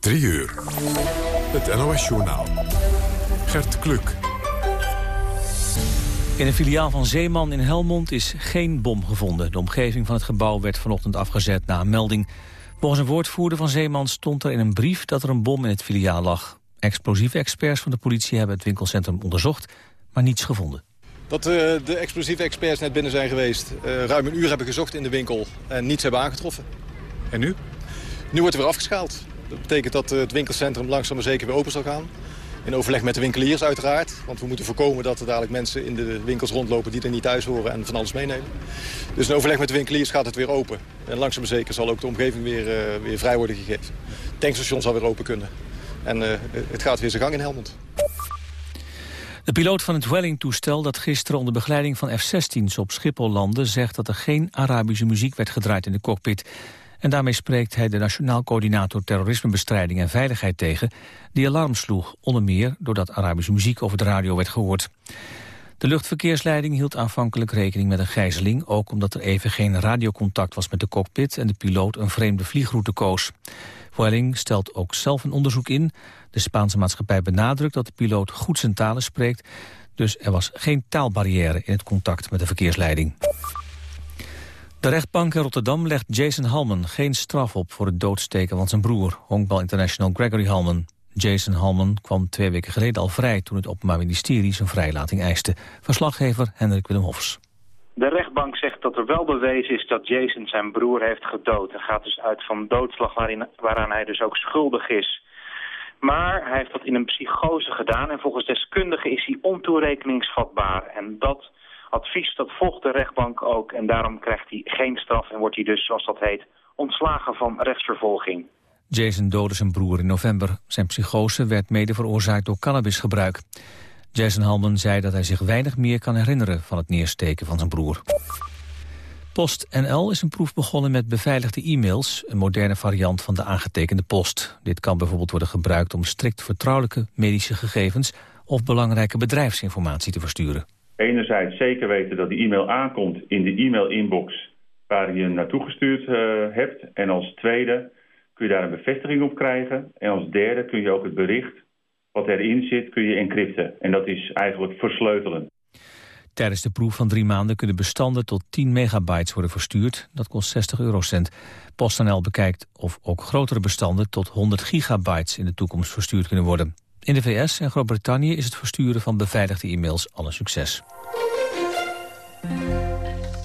3 uur. Het NOS-journaal. Gert Kluk. In een filiaal van Zeeman in Helmond is geen bom gevonden. De omgeving van het gebouw werd vanochtend afgezet na een melding. Volgens een woordvoerder van Zeeman stond er in een brief dat er een bom in het filiaal lag. Explosieve experts van de politie hebben het winkelcentrum onderzocht, maar niets gevonden. Dat uh, de explosieve experts net binnen zijn geweest. Uh, ruim een uur hebben gezocht in de winkel en niets hebben aangetroffen. En nu? Nu wordt er weer afgeschaald. Dat betekent dat het winkelcentrum langzaam maar zeker weer open zal gaan. In overleg met de winkeliers uiteraard. Want we moeten voorkomen dat er dadelijk mensen in de winkels rondlopen... die er niet thuis horen en van alles meenemen. Dus in overleg met de winkeliers gaat het weer open. En langzaam maar zeker zal ook de omgeving weer, uh, weer vrij worden gegeven. Het tankstation zal weer open kunnen. En uh, het gaat weer zijn gang in Helmond. De piloot van het Welling-toestel dat gisteren onder begeleiding van F-16's op Schiphol landde... zegt dat er geen Arabische muziek werd gedraaid in de cockpit. En daarmee spreekt hij de Nationaal Coördinator Terrorismebestrijding en Veiligheid tegen... die alarm sloeg, onder meer doordat Arabische muziek over de radio werd gehoord. De luchtverkeersleiding hield aanvankelijk rekening met een gijzeling... ook omdat er even geen radiocontact was met de cockpit... en de piloot een vreemde vliegroute koos. Welling stelt ook zelf een onderzoek in. De Spaanse maatschappij benadrukt dat de piloot goed zijn talen spreekt... dus er was geen taalbarrière in het contact met de verkeersleiding. De rechtbank in Rotterdam legt Jason Halman geen straf op voor het doodsteken van zijn broer, Honkbal International Gregory Halman. Jason Halman kwam twee weken geleden al vrij toen het Openbaar Ministerie zijn vrijlating eiste. Verslaggever Hendrik Willem Hofs. De rechtbank zegt dat er wel bewezen is dat Jason zijn broer heeft gedood. En gaat dus uit van doodslag waarin, waaraan hij dus ook schuldig is. Maar hij heeft dat in een psychose gedaan en volgens deskundigen is hij ontoerekeningsvatbaar. En dat advies, dat volgt de rechtbank ook. En daarom krijgt hij geen straf en wordt hij dus, zoals dat heet, ontslagen van rechtsvervolging. Jason doodde zijn broer in november. Zijn psychose werd mede veroorzaakt door cannabisgebruik. Jason Halman zei dat hij zich weinig meer kan herinneren van het neersteken van zijn broer. PostNL is een proef begonnen met beveiligde e-mails, een moderne variant van de aangetekende post. Dit kan bijvoorbeeld worden gebruikt om strikt vertrouwelijke medische gegevens of belangrijke bedrijfsinformatie te versturen enerzijds zeker weten dat die e-mail aankomt in de e-mail-inbox waar je hem naartoe gestuurd uh, hebt. En als tweede kun je daar een bevestiging op krijgen. En als derde kun je ook het bericht wat erin zit, kun je encrypten. En dat is eigenlijk versleutelen. Tijdens de proef van drie maanden kunnen bestanden tot 10 megabytes worden verstuurd. Dat kost 60 eurocent. PostNL bekijkt of ook grotere bestanden tot 100 gigabytes in de toekomst verstuurd kunnen worden. In de VS en Groot-Brittannië is het versturen van beveiligde e-mails al een succes.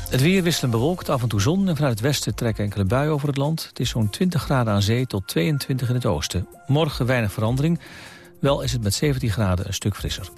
Het weer wisselend bewolkt, af en toe zon en vanuit het westen trekken enkele buien over het land. Het is zo'n 20 graden aan zee tot 22 in het oosten. Morgen weinig verandering, wel is het met 17 graden een stuk frisser.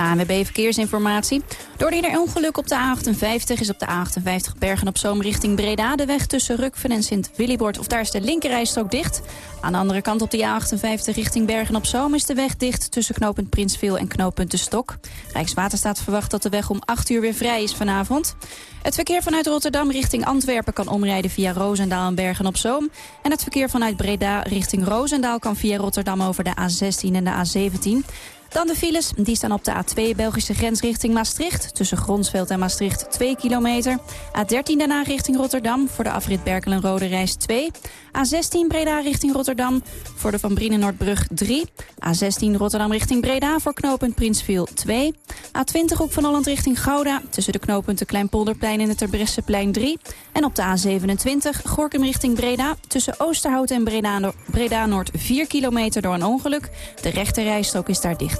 ANWB Verkeersinformatie. Door ieder ongeluk op de A58 is op de A58 Bergen op Zoom richting Breda... de weg tussen Rukven en Sint-Willibord, of daar is de linkerrijstrook dicht. Aan de andere kant op de A58 richting Bergen op Zoom... is de weg dicht tussen knooppunt Prinsveel en knooppunt De Stok. Rijkswaterstaat verwacht dat de weg om 8 uur weer vrij is vanavond. Het verkeer vanuit Rotterdam richting Antwerpen kan omrijden via Roosendaal en Bergen op Zoom. En het verkeer vanuit Breda richting Roosendaal kan via Rotterdam over de A16 en de A17... Dan de files, die staan op de A2 Belgische grens richting Maastricht. Tussen Gronsveld en Maastricht 2 kilometer. A13 daarna richting Rotterdam voor de afrit Berkelen-Rode reis 2. A16 Breda richting Rotterdam voor de Van Brienen-Noordbrug 3. A16 Rotterdam richting Breda voor knooppunt Prinsviel 2. A20 Hoek van Holland richting Gouda tussen de knooppunten Kleinpolderplein en het Terbrechtseplein 3. En op de A27 Gorkum richting Breda tussen Oosterhout en Breda, Breda Noord 4 kilometer door een ongeluk. De rechte rijstrook is daar dicht.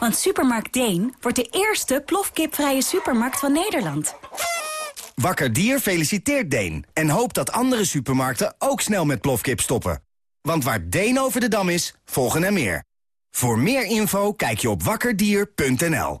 Want Supermarkt Deen wordt de eerste plofkipvrije supermarkt van Nederland. Wakker Dier feliciteert Deen en hoopt dat andere supermarkten ook snel met plofkip stoppen. Want waar Deen over de dam is, volgen er meer. Voor meer info kijk je op wakkerdier.nl.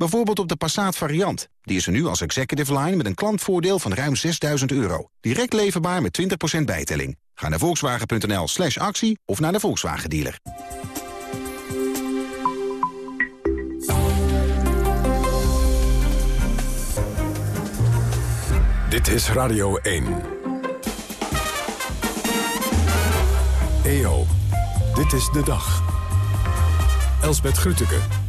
Bijvoorbeeld op de Passat variant. Die is er nu als executive line met een klantvoordeel van ruim 6000 euro. Direct leverbaar met 20% bijtelling. Ga naar volkswagen.nl slash actie of naar de Volkswagen dealer. Dit is Radio 1. EO, dit is de dag. Elsbeth Grütke.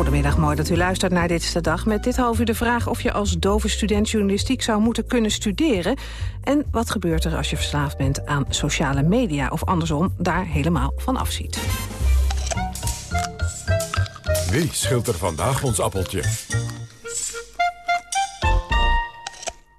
Goedemiddag, mooi dat u luistert naar Dit is de Dag. Met dit half uur de vraag of je als dove student journalistiek zou moeten kunnen studeren. En wat gebeurt er als je verslaafd bent aan sociale media... of andersom daar helemaal van afziet. Wie schilt er vandaag ons appeltje?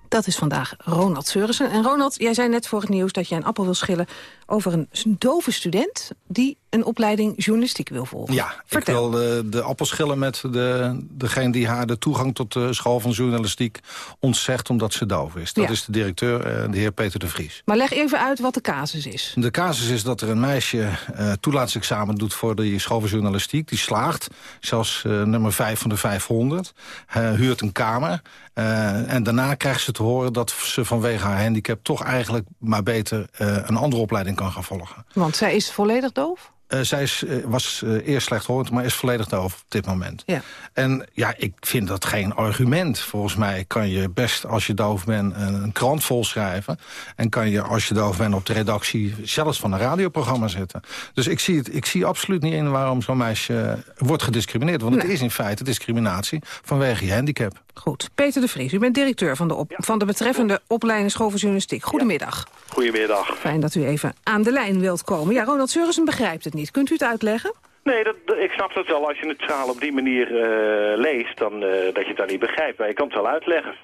Dat is vandaag Ronald Seurissen. En Ronald, jij zei net voor het nieuws dat jij een appel wil schillen... over een dove student die een opleiding journalistiek wil volgen. Ja, Vertel. ik wil de, de appel schillen met de, degene die haar de toegang tot de school van journalistiek ontzegt omdat ze doof is. Dat Ja. is de directeur, eh, de heer Peter de Vries. Maar leg even uit wat de casus is. De casus is dat er een meisje eh toelaatsexamen doet voor de school van journalistiek. Die slaagt, zelfs eh, nummer 5 van de 500. eh, huurt een kamer. eh, en daarna krijgt ze te horen dat ze vanwege haar handicap... toch eigenlijk maar beter eh, een andere opleiding kan gaan volgen. Want zij is volledig doof? Eh, zij is, eh, was eh, eerst slechthorend, maar is volledig doof op dit moment. Ja. En ja, ik vind dat geen argument. Volgens mij kan je best, als je doof bent, een, een krant volschrijven. En kan je, als je doof bent, op de redactie zelfs van een radioprogramma zetten. Dus ik zie, het, ik zie absoluut niet in waarom zo'n meisje wordt gediscrimineerd. Want het is in feite discriminatie vanwege je handicap. Goed. Peter de Vries, u bent directeur van de, op, van de betreffende opleiding School voor Journalistiek. Goedemiddag. Goedemiddag. Fijn dat u even aan de lijn wilt komen. Ja, Ronald Seurissen begrijpt het niet. Kunt u het uitleggen? Nee, dat, ik snap dat wel. Als je het verhaal op die manier eh, leest, dan eh, dat je het dan niet begrijpt. Maar je kan het wel uitleggen.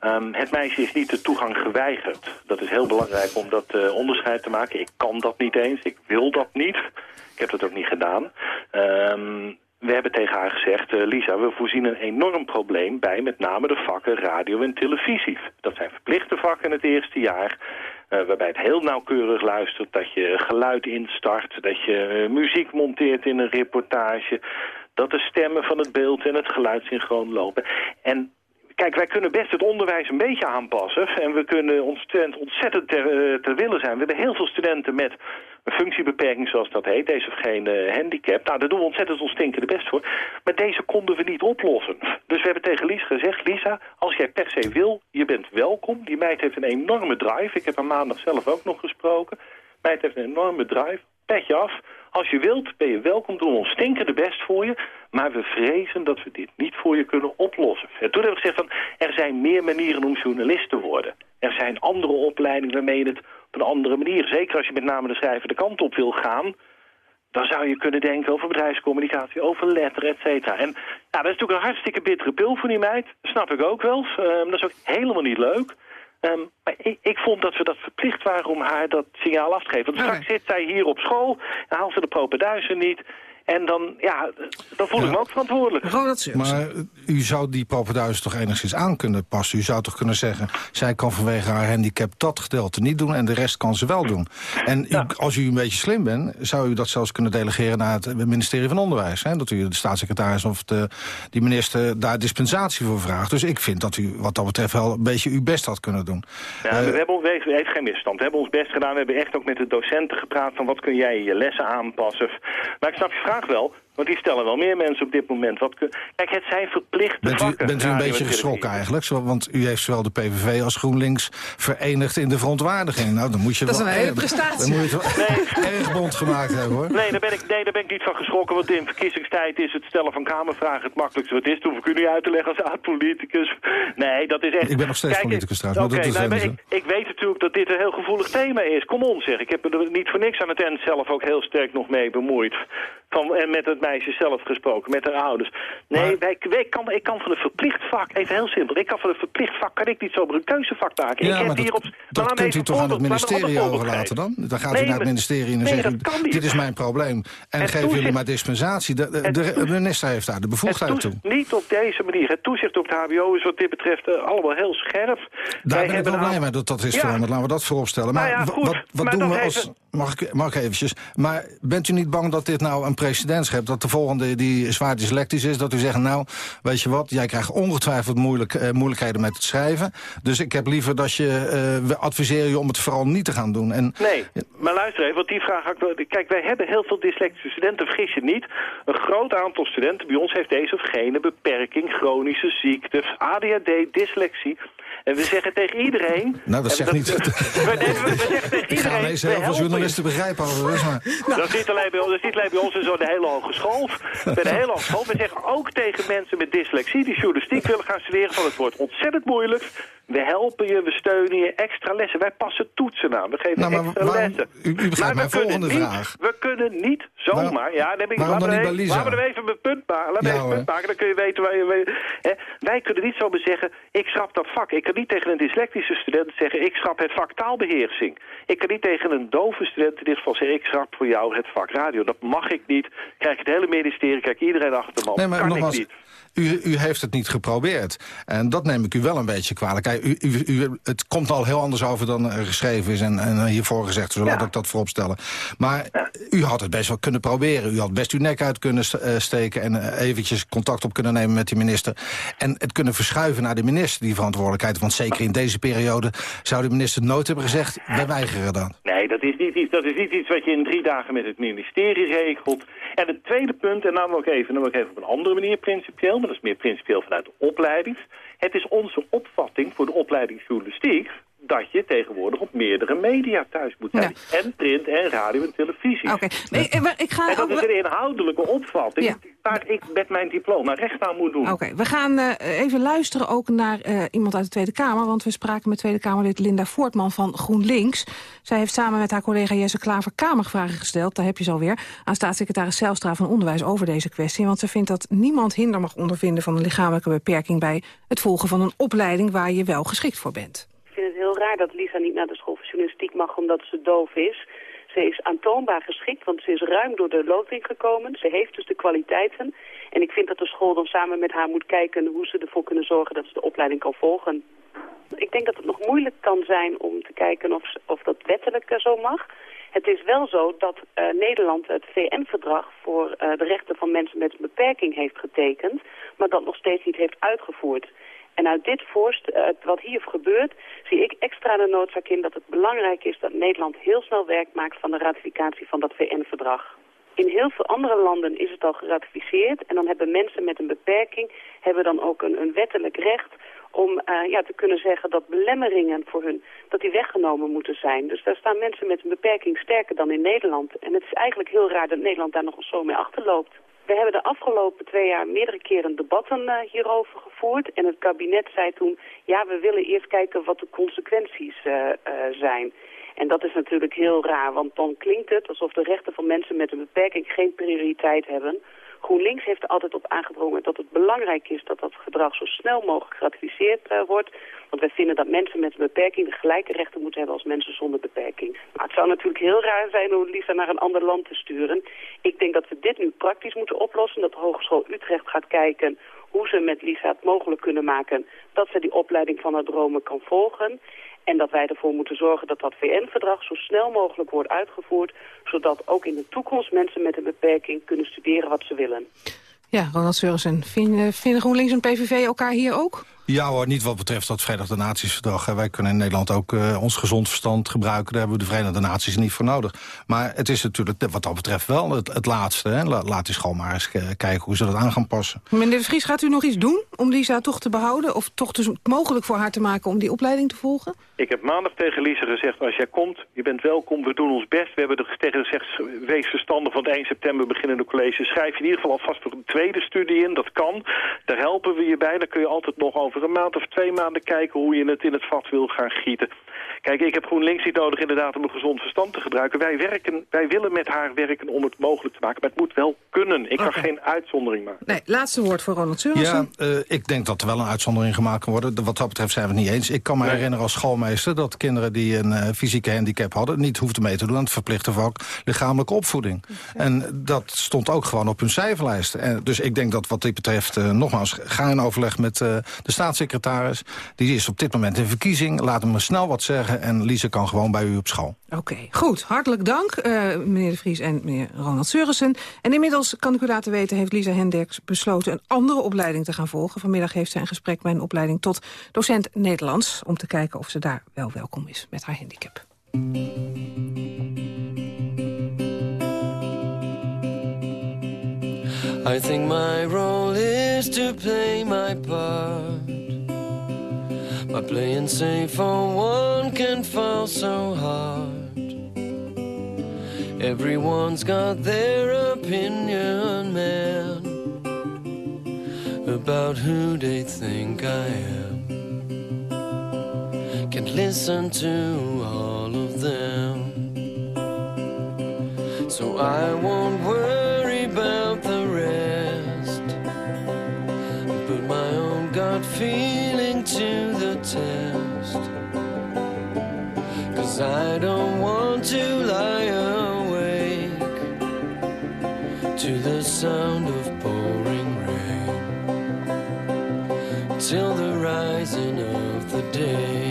Ehm, het meisje is niet de toegang geweigerd. Dat is heel belangrijk om dat eh, onderscheid te maken. Ik kan dat niet eens. Ik wil dat niet. Ik heb dat ook niet gedaan. Ehm, we hebben tegen haar gezegd, Lisa, we voorzien een enorm probleem bij met name de vakken radio en televisie. Dat zijn verplichte vakken in het eerste jaar. Eh, waarbij het heel nauwkeurig luistert, dat je geluid instart, dat je eh, muziek monteert in een reportage, dat de stemmen van het beeld en het geluid synchroon lopen. En Kijk, wij kunnen best het onderwijs een beetje aanpassen. En we kunnen ontzettend, ontzettend ter, eh, ter wille zijn. We hebben heel veel studenten met een functiebeperking, zoals dat heet. Deze of geen handicap. Nou, daar doen we ontzettend ons stinkende best voor. Maar deze konden we niet oplossen. Dus we hebben tegen Lies gezegd... Lisa, als jij per se wil, je bent welkom. Die meid heeft een enorme drive. Ik heb haar maandag zelf ook nog gesproken. Meid heeft een enorme drive. Petje af. Als je wilt, ben je welkom. Doen we ons stinkende best voor je. Maar we vrezen dat we dit niet voor je kunnen oplossen. En toen hebben we gezegd van, er zijn meer manieren om journalist te worden. Er zijn andere opleidingen waarmee je het op een andere manier... zeker als je met name de schrijvende kant op wil gaan... dan zou je kunnen denken over bedrijfscommunicatie, over letter, et cetera. En ja, dat is natuurlijk een hartstikke bittere pil voor die meid. Snap ik ook wel. Ehm, dat is ook helemaal niet leuk. Ehm, maar ik, ik vond dat we dat verplicht waren om haar dat signaal af te geven. Want straks zit zij hier op school, en haalt ze de propenduizen niet... En dan, ja, dan voel ik me ook verantwoordelijk. Maar eh, u zou die propenduizen toch enigszins aan kunnen passen? U zou toch kunnen zeggen, zij kan vanwege haar handicap dat gedeelte niet doen... en de rest kan ze wel doen. En u, als u een beetje slim bent, zou u dat zelfs kunnen delegeren... naar het ministerie van Onderwijs. Hè? Dat u de staatssecretaris of de, die minister daar dispensatie voor vraagt. Dus ik vind dat u wat dat betreft wel een beetje uw best had kunnen doen. Ja, we hebben, we heeft geen misstand. We hebben ons best gedaan. We hebben echt ook met de docenten gepraat van wat kun jij je lessen aanpassen. Maar ik snap je vraag wel, want die stellen wel meer mensen op dit moment. Wat kun... Kijk, het zijn verplichte Bent u, vakken. bent u een beetje en geschrokken eigenlijk? Zo, Want u heeft zowel de PVV als GroenLinks verenigd in de verontwaardiging. Nou, dan moet je Dat is wel een hele prestatie. Dan moet je het wel erg bond gemaakt hebben, hoor. Nee daar, ben ik, nee, daar ben ik niet van geschrokken, want in verkiezingstijd is het stellen van kamervragen het makkelijkste wat is. Dat hoef ik u niet uit te leggen als oud-politicus. Nee, dat is echt... Ik ben nog steeds Kijk, politicus trouwens, maar Oké, dat is nee, maar even ik, ik weet natuurlijk dat dit een heel gevoelig thema is. Kom on zeg, ik heb er niet voor niks aan het eind zelf ook heel sterk nog mee bemoeid. Van, en met het, het meisje zelf gesproken, met haar ouders. Nee, wij, wij kan, ik kan van een verplicht vak, even heel simpel, ik kan van een verplicht vak, kan ik niet zomaar een keuzevak maken. Ja, ik heb maar dat, hierop, kunt u toch aan het ministerie overlaten dan? geven. Dan gaat Nee, u naar het ministerie en dan nee, zegt u, dit is mijn probleem. En Het geef jullie maar dispensatie. De, de, de minister heeft daar de bevoegdheid Het toe. Niet op deze manier. Het toezicht op de HBO is wat dit betreft eh, allemaal heel scherp. Daar Wij ben ik hebben wel blij mee dat dat is Ja. veranderd. Laten we dat vooropstellen. Nou Maar ja, wa- goed. wat, wat Maar doen we als... Mag ik, mag ik eventjes? Maar bent u niet bang dat dit nou een precedent schept? Dat de volgende die zwaar dyslectisch is, dat u zegt... nou, weet je wat, jij krijgt ongetwijfeld moeilijk, eh, moeilijkheden met het schrijven. Dus ik heb liever dat je... eh, we adviseren je om het vooral niet te gaan doen. En, Nee, maar luister even, want die vraag... had ik Kijk, wij hebben heel veel dyslectische studenten, vergis je niet. Een groot aantal studenten bij ons heeft deze of gene beperking, chronische ziekte, ADHD, dyslexie. En we zeggen tegen iedereen... Nou, dat en zegt niet... We, nee, we, we zeggen tegen ik ga iedereen... ineens we heel veel journalisten begrijpen overigens, maar... Dat is niet alleen bij ons, dat is niet alleen bij ons, dat is zo de hele hogeschool. Bij de hele hogeschool. We zeggen ook tegen mensen met dyslexie die journalistiek willen gaan studeren van het wordt ontzettend moeilijk. We helpen je, we steunen je, extra lessen. Wij passen toetsen aan, we geven Nou, extra waarom- lessen. u- Maar we mijn kunnen volgende niet- vraag. We kunnen niet zomaar, Waarom- ja, dan heb ik, laten, we even, laten we even mijn punt maken. Ja, even punt dan kun je weten waar je... hè. Wij kunnen niet zomaar zeggen, ik schrap dat vak. Ik kan niet tegen een dyslectische student zeggen, ik schrap het vak taalbeheersing. Ik kan niet tegen een dove student in dit geval zeggen, ik schrap voor jou het vak radio. Dat mag ik niet. Krijg je het hele ministerie, kijk iedereen achter de man. Nee, maar kan nogmaals, ik niet. U, u heeft het niet geprobeerd. En dat neem ik u wel een beetje kwalijk. Kijk, u, u, u- het komt al heel anders over dan er geschreven is en, en hiervoor gezegd. Zo laat ik dat vooropstellen. Maar u had het best wel kunnen proberen. U had best uw nek uit kunnen eh, steken... en eh, eventjes contact op kunnen nemen met die minister. En het kunnen verschuiven naar de minister, die verantwoordelijkheid. Want zeker in deze periode zou de minister nooit hebben gezegd... wij weigeren dan. Nee, dat is, niet iets, dat is niet iets wat je in drie dagen met het ministerie regelt. En het tweede punt, en dan ook even, dan ook even op een andere manier principieel... maar dat is meer principieel vanuit opleiding. Het is onze opvatting voor de opleiding journalistiek... dat je tegenwoordig op meerdere media thuis moet zijn. En print en radio en televisie. Oké, nee, eh, ik ga... En dat is een inhoudelijke opvatting waar ik met mijn diploma recht aan moet doen. Oké, we gaan eh, even luisteren ook naar eh, iemand uit de Tweede Kamer... want we spraken met Tweede Kamerlid Linda Voortman van GroenLinks. Zij heeft samen met haar collega Jesse Klaver Kamervragen gesteld... daar heb je ze alweer, aan staatssecretaris Zijlstra van Onderwijs over deze kwestie. Want ze vindt dat niemand hinder mag ondervinden van een lichamelijke beperking... bij het volgen van een opleiding waar je wel geschikt voor bent. Vind het heel raar dat Lisa niet naar de school van journalistiek mag omdat ze doof is. Ze is aantoonbaar geschikt, want ze is ruim door de loting gekomen. Ze heeft dus de kwaliteiten. En ik vind dat de school dan samen met haar moet kijken hoe ze ervoor kunnen zorgen dat ze de opleiding kan volgen. Ik denk dat het nog moeilijk kan zijn om te kijken of, of dat wettelijk eh, zo mag. Het is wel zo dat eh, Nederland het VN-verdrag voor eh, de rechten van mensen met een beperking heeft getekend, maar dat nog steeds niet heeft uitgevoerd. En uit dit voorst, eh, wat hier gebeurt, zie ik extra de noodzaak in dat het belangrijk is dat Nederland heel snel werk maakt van de ratificatie van dat VN-verdrag. In heel veel andere landen is het al geratificeerd en dan hebben mensen met een beperking hebben dan ook een, een wettelijk recht om eh, ja, te kunnen zeggen dat belemmeringen voor hun dat die weggenomen moeten zijn. Dus daar staan mensen met een beperking sterker dan in Nederland. En het is eigenlijk heel raar dat Nederland daar nog zo mee achterloopt. We hebben de afgelopen twee jaar meerdere keren debatten eh, hierover gevoerd. En het kabinet zei toen, ja, we willen eerst kijken wat de consequenties eh, eh, zijn. En dat is natuurlijk heel raar, want dan klinkt het alsof de rechten van mensen met een beperking geen prioriteit hebben. GroenLinks heeft er altijd op aangedrongen dat het belangrijk is dat dat gedrag zo snel mogelijk geratificeerd eh, wordt. Want wij vinden dat mensen met een beperking de gelijke rechten moeten hebben als mensen zonder beperking. Maar het zou natuurlijk heel raar zijn om Lisa naar een ander land te sturen. Ik denk dat we dit nu praktisch moeten oplossen. Dat de Hogeschool Utrecht gaat kijken hoe ze met Lisa het mogelijk kunnen maken dat ze die opleiding van haar dromen kan volgen. En dat wij ervoor moeten zorgen dat dat VN-verdrag zo snel mogelijk wordt uitgevoerd... zodat ook in de toekomst mensen met een beperking kunnen studeren wat ze willen. Ja, Ronald Seurissen, vinden, vinden GroenLinks en PVV elkaar hier ook? Ja hoor, niet wat betreft dat Verenigde Naties verdrag. Wij kunnen in Nederland ook eh, ons gezond verstand gebruiken. Daar hebben we de Verenigde Naties niet voor nodig. Maar het is natuurlijk wat dat betreft wel het, het laatste. Hè. La- laat die school maar eens eh, kijken hoe ze dat aan gaan passen. Meneer de Vries, gaat u nog iets doen om Lisa toch te behouden... of toch dus mogelijk voor haar te maken om die opleiding te volgen? Ik heb maandag tegen Lisa gezegd, als jij komt, je bent welkom, we doen ons best. We hebben er tegen gezegd, wees verstandig van het 1 september beginnende college. Schrijf je in ieder geval alvast voor een tweede studie in, dat kan. Daar helpen we je bij, daar kun je altijd nog over een maand of twee maanden kijken hoe je het in het vat wil gaan gieten. Kijk, ik heb GroenLinks niet nodig inderdaad om een gezond verstand te gebruiken. Wij, werken, wij willen met haar werken om het mogelijk te maken. Maar het moet wel kunnen. Ik kan geen uitzondering maken. Nee, laatste woord voor Ronald Seurissen. Ja, uh, ik denk dat er wel een uitzondering gemaakt kan worden. Wat dat betreft zijn we het niet eens. Ik kan me herinneren als schoolmeester dat kinderen die een uh, fysieke handicap hadden... niet hoefden mee te doen aan het verplichte vak lichamelijke opvoeding. En dat stond ook gewoon op hun cijferlijst. En dus ik denk dat wat dit betreft, uh, nogmaals, ga in overleg met de staatssecretaris. Die is op dit moment in verkiezing. Laat hem snel wat zeggen en Lise kan gewoon bij u op school. Oké, goed. Hartelijk dank, uh, meneer De Vries en meneer Ronald Seurissen. En inmiddels, kan ik u laten weten, heeft Lisa Hendricks besloten... een andere opleiding te gaan volgen. Vanmiddag heeft zij een gesprek bij een opleiding tot docent Nederlands... om te kijken of ze daar wel welkom is met haar handicap. I think my role is to play my part Playing safe for one can fall so hard. Everyone's got their opinion, man, about who they think I am. Can't listen to all of them. So I won't worry about the rest. Put my own gut feeling to test. Cause I don't want to lie awake to the sound of pouring rain till the rising of the day.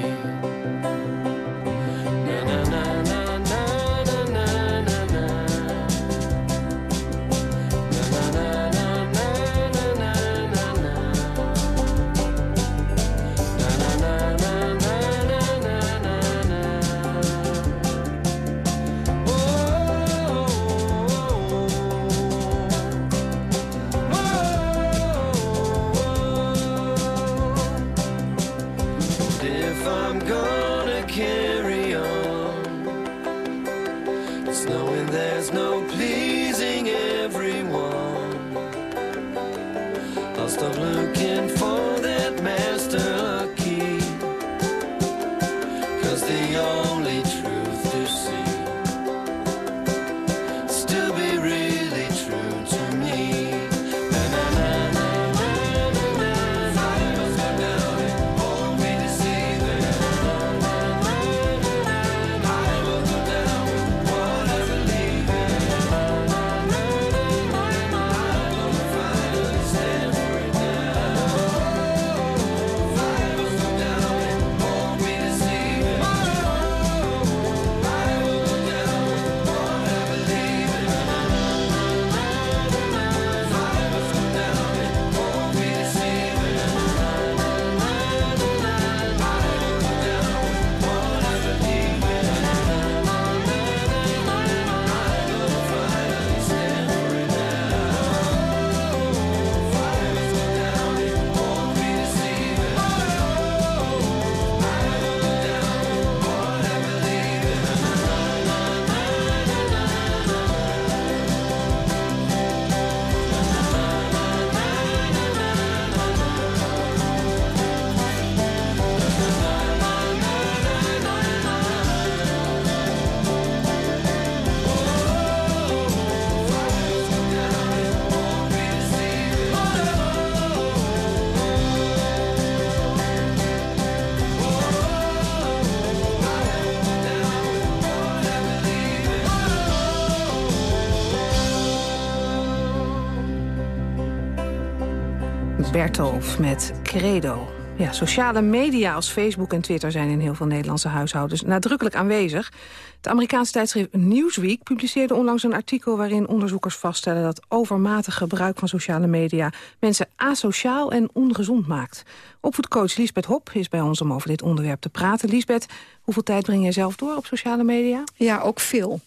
Bertolf met Credo. Ja, sociale media als Facebook en Twitter zijn in heel veel Nederlandse huishoudens nadrukkelijk aanwezig. Het Amerikaanse tijdschrift Newsweek publiceerde onlangs een artikel waarin onderzoekers vaststellen dat overmatig gebruik van sociale media mensen asociaal en ongezond maakt. Opvoedcoach Liesbeth Hop is bij ons om over dit onderwerp te praten. Liesbeth, hoeveel tijd breng jij zelf door op sociale media? Ja, ook veel.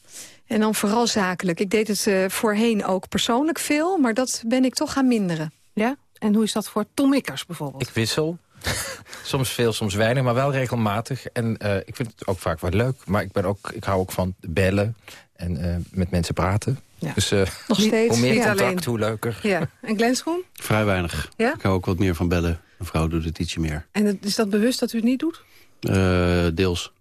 En dan vooral zakelijk. Ik deed het uh, voorheen ook persoonlijk veel, maar dat ben ik toch gaan minderen. Ja? En hoe is dat voor Tom Ikkers bijvoorbeeld? Ik wissel. soms veel, soms weinig, maar wel regelmatig. En uh, ik vind het ook vaak wel leuk. Maar ik, ben ook, ik hou ook van bellen en eh, met mensen praten. Ja. Dus eh, Nog steeds. hoe meer contact, alleen. hoe leuker. Ja. En Glenn Schoen? Vrij weinig. Ja? Ik hou ook wat meer van bellen. Een vrouw doet het ietsje meer. En is dat bewust dat u het niet doet? Eh, deels.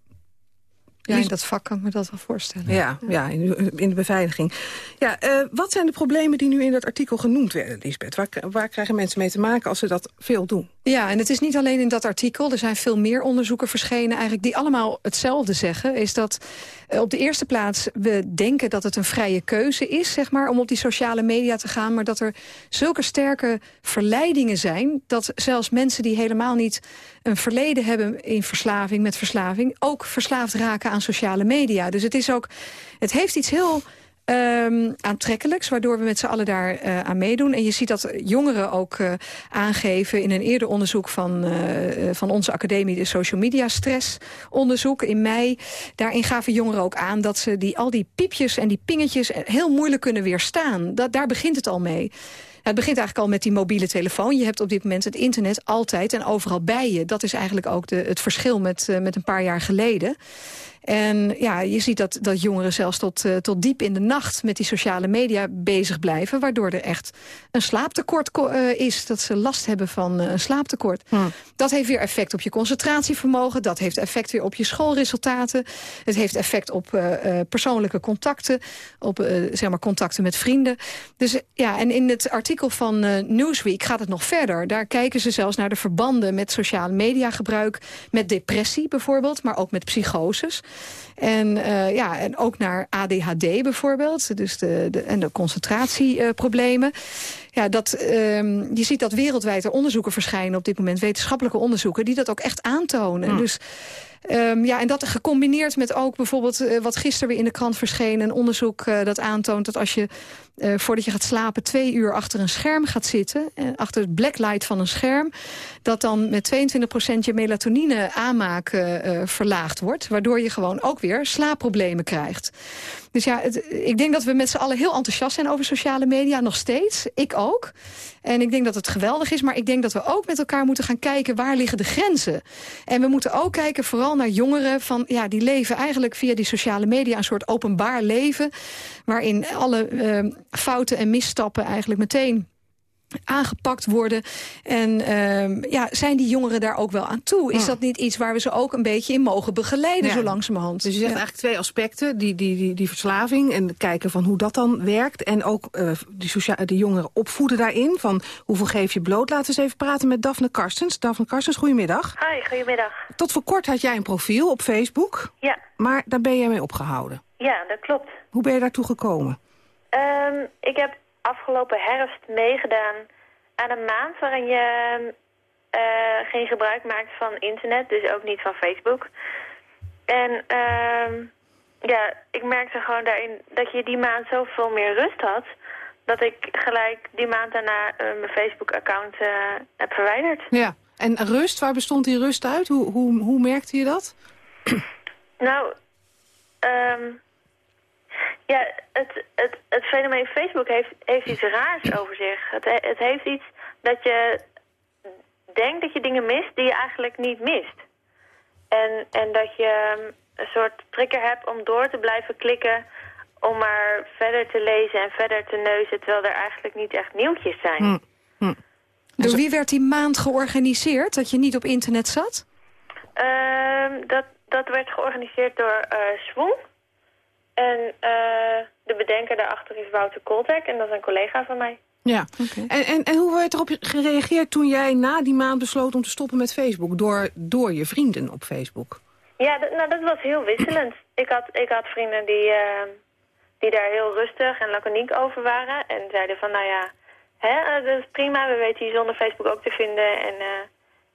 Ja, in dat vak kan ik me dat wel voorstellen. Ja, ja in, in de beveiliging. Ja, eh, wat zijn de problemen die nu in dat artikel genoemd werden, Lisbeth? Waar, waar krijgen mensen mee te maken als ze dat veel doen? Ja, en het is niet alleen in dat artikel. Er zijn veel meer onderzoeken verschenen eigenlijk die allemaal hetzelfde zeggen. Is dat eh, op de eerste plaats we denken dat het een vrije keuze is, zeg maar, om op die sociale media te gaan. Maar dat er zulke sterke verleidingen zijn dat zelfs mensen die helemaal niet een verleden hebben in verslaving met verslaving ook verslaafd raken aan sociale media. Dus het is ook, het heeft iets heel ehm, aantrekkelijks, waardoor we met z'n allen daar eh, aan meedoen. En je ziet dat jongeren ook eh, aangeven in een eerder onderzoek van, eh, van onze academie, de social media stress onderzoek in mei. Daarin gaven jongeren ook aan dat ze die, al die piepjes en die pingetjes heel moeilijk kunnen weerstaan. Dat, daar begint het al mee. Het begint eigenlijk al met die mobiele telefoon. Je hebt op dit moment het internet altijd en overal bij je. Dat is eigenlijk ook de, het verschil met, met een paar jaar geleden. En ja, je ziet dat, dat jongeren zelfs tot, eh, tot diep in de nacht... met die sociale media bezig blijven... waardoor er echt een slaaptekort ko- eh, is. Dat ze last hebben van eh, een slaaptekort. Dat heeft weer effect op je concentratievermogen. Dat heeft effect weer op je schoolresultaten. Het heeft effect op persoonlijke contacten. Op zeg maar contacten met vrienden. Dus ja, en in het artikel van Newsweek gaat het nog verder. Daar kijken ze zelfs naar de verbanden met sociale media gebruik. Met depressie bijvoorbeeld, maar ook met psychoses. En, eh, ja, en ook naar ADHD bijvoorbeeld. Dus de, de, en de concentratieproblemen. ja, dat, ehm, je ziet dat wereldwijd er onderzoeken verschijnen op dit moment. Wetenschappelijke onderzoeken die dat ook echt aantonen. Dus Ehm, ja, en dat gecombineerd met ook bijvoorbeeld eh, wat gisteren weer in de krant verscheen... een onderzoek eh, dat aantoont dat als je eh, voordat je gaat slapen... twee uur achter een scherm gaat zitten, achter het blacklight van een scherm... dat dan met 22% je melatonine aanmaak verlaagd wordt... waardoor je gewoon ook weer slaapproblemen krijgt. Dus ja, ik denk dat we met z'n allen heel enthousiast zijn over sociale media, nog steeds. Ik ook. En ik denk dat het geweldig is, maar ik denk dat we ook met elkaar moeten gaan kijken... waar liggen de grenzen? En we moeten ook kijken vooral naar jongeren van... ja, die leven eigenlijk via die sociale media een soort openbaar leven... waarin alle eh, fouten en misstappen eigenlijk meteen aangepakt worden. En ehm, ja, zijn die jongeren daar ook wel aan toe? Is Ja. dat niet iets waar we ze ook een beetje in mogen begeleiden, Ja. zo langzamerhand? Dus je zegt Ja. eigenlijk twee aspecten. Die, die, die, die verslaving en kijken van hoe dat dan werkt. En ook eh die, socia- die jongeren opvoeden daarin. Van hoeveel geef je bloot. Laten we eens even praten met Daphne Karstens. Daphne Karstens, goedemiddag. Hi, goedemiddag. Tot voor kort had jij een profiel op Facebook. Ja, Maar daar ben jij mee opgehouden. ja, dat klopt. Hoe ben je daartoe gekomen? Ehm, ik heb afgelopen herfst meegedaan aan een maand waarin je eh, geen gebruik maakt van internet, dus ook niet van Facebook. En ehm, ja, ik merkte gewoon daarin dat je die maand zoveel meer rust had, dat ik gelijk die maand daarna eh, mijn Facebook-account eh, heb verwijderd. Ja. En rust, waar bestond die rust uit? Hoe, hoe, hoe merkte je dat? Nou, ehm ja, het, het, het fenomeen Facebook heeft, heeft iets raars over zich. Het, he- het heeft iets dat je denkt dat je dingen mist die je eigenlijk niet mist. En, en dat je ehm, een soort trigger hebt om door te blijven klikken... om maar verder te lezen en verder te neuzen... terwijl er eigenlijk niet echt nieuwtjes zijn. Door wie werd die maand georganiseerd, dat je niet op internet zat? Ehm, dat, dat werd georganiseerd door eh Swoon. En eh, de bedenker daarachter is Wouter Koltek en dat is een collega van mij. Ja. En, en, en hoe werd erop gereageerd toen jij na die maand besloot om te stoppen met Facebook? Door, door je vrienden op Facebook? Ja, dat, nou, dat was heel wisselend. Ik had, ik had vrienden die, eh, die daar heel rustig en laconiek over waren. En zeiden van, nou ja, hè, eh, dat is prima. We weten je zonder Facebook ook te vinden. En eh,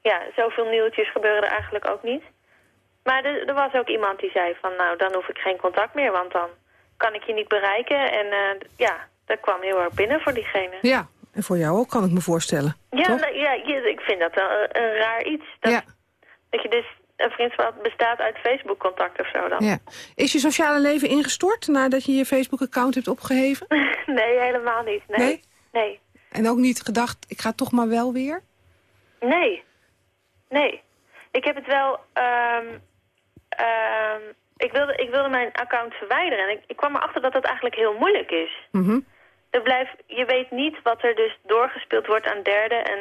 ja, zoveel nieuwtjes gebeuren er eigenlijk ook niet. Maar er, er was ook iemand die zei van, nou, dan hoef ik geen contact meer. Want dan kan ik je niet bereiken. En eh, ja, dat kwam heel erg binnen voor diegene. Ja, en voor jou ook, kan ik me voorstellen. Ja, nou, ja ik vind dat wel een, een raar iets. Dat, Ja. dat je dus een vriendschap bestaat uit Facebook-contact of zo dan. Ja. Is je sociale leven ingestort nadat je je Facebook-account hebt opgeheven? Nee, helemaal niet. Nee. Nee? Nee. En ook niet gedacht, ik ga toch maar wel weer? Nee. Nee. Ik heb het wel... ehm, ehm, ik wilde, ik wilde mijn account verwijderen. En ik, ik kwam erachter dat dat eigenlijk heel moeilijk is. Mhm. Er blijft, je weet niet wat er dus doorgespeeld wordt aan derden. En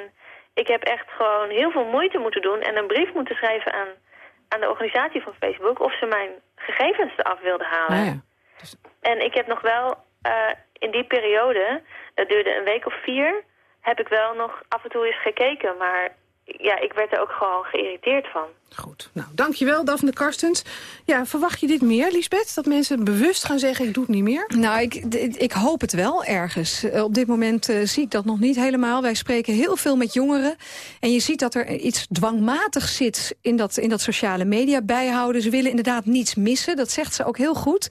ik heb echt gewoon heel veel moeite moeten doen... en een brief moeten schrijven aan, aan de organisatie van Facebook... of ze mijn gegevens eraf wilden halen. Ah, ja. En ik heb nog wel eh, in die periode, dat duurde een week of vier... heb ik wel nog af en toe eens gekeken. Maar ja, ik werd er ook gewoon geïrriteerd van. Nou, dankjewel, Daphne Karstens. Ja, verwacht je dit meer, Lisbeth? Dat mensen bewust gaan zeggen, ik doe het niet meer? Nou, ik, ik hoop het wel ergens. Eh, Op dit moment eh, zie ik dat nog niet helemaal. Wij spreken heel veel met jongeren. En je ziet dat er iets dwangmatigs zit in dat, in dat sociale media bijhouden. Ze willen inderdaad niets missen. Dat zegt ze ook heel goed.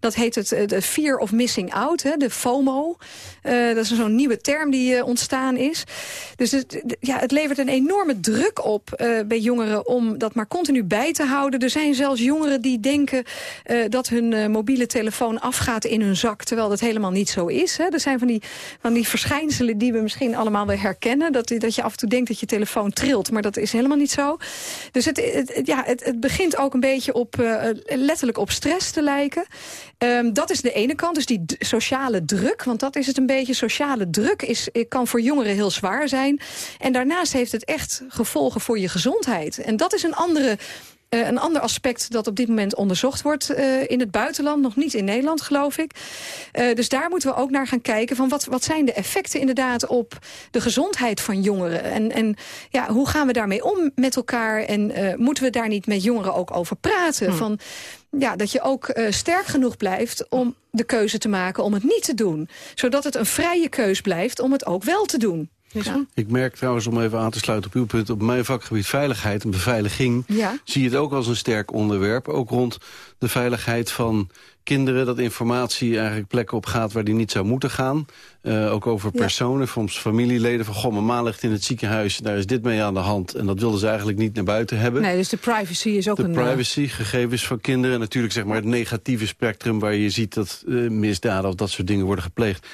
Dat heet het de fear of missing out, hè, de FOMO. Eh, dat is zo'n nieuwe term die ontstaan is. Dus het, ja, het levert een enorme druk op bij jongeren... om dat maar continu bij te houden. Er zijn zelfs jongeren die denken eh, dat hun eh, mobiele telefoon afgaat in hun zak... terwijl dat helemaal niet zo is. Hè. Er zijn van die, van die verschijnselen die we misschien allemaal wel herkennen. Dat, dat je af en toe denkt dat je telefoon trilt, maar dat is helemaal niet zo. Dus het, het, ja, het, het begint ook een beetje op, eh, letterlijk op stress te lijken. Ehm, dat is de ene kant, dus die sociale druk. Want dat is het een beetje. Sociale druk is, eh, kan voor jongeren heel zwaar zijn. En daarnaast heeft het echt gevolgen voor je gezondheid. En dat is een andere... eh, een ander aspect dat op dit moment onderzocht wordt eh, in het buitenland, nog niet in Nederland geloof ik. Dus daar moeten we ook naar gaan kijken van wat, wat zijn de effecten inderdaad op de gezondheid van jongeren. En, en ja, hoe gaan we daarmee om met elkaar en moeten we daar niet met jongeren ook over praten? Van, ja, dat je ook eh, sterk genoeg blijft om de keuze te maken om het niet te doen. Zodat het een vrije keus blijft om het ook wel te doen. Ja. Ik merk trouwens, om even aan te sluiten op uw punt... op mijn vakgebied veiligheid en beveiliging... Ja. zie je het ook als een sterk onderwerp. Ook rond de veiligheid van kinderen... dat informatie eigenlijk plekken op gaat waar die niet zou moeten gaan. Eh, ook over Ja. personen, soms familieleden van... goh, mijn ma ligt in het ziekenhuis, daar is dit mee aan de hand... en dat wilden ze eigenlijk niet naar buiten hebben. Nee, dus de privacy is ook De een... eh, privacy, gegevens van kinderen. En natuurlijk zeg maar het negatieve spectrum... waar je ziet dat eh, misdaden of dat soort dingen worden gepleegd.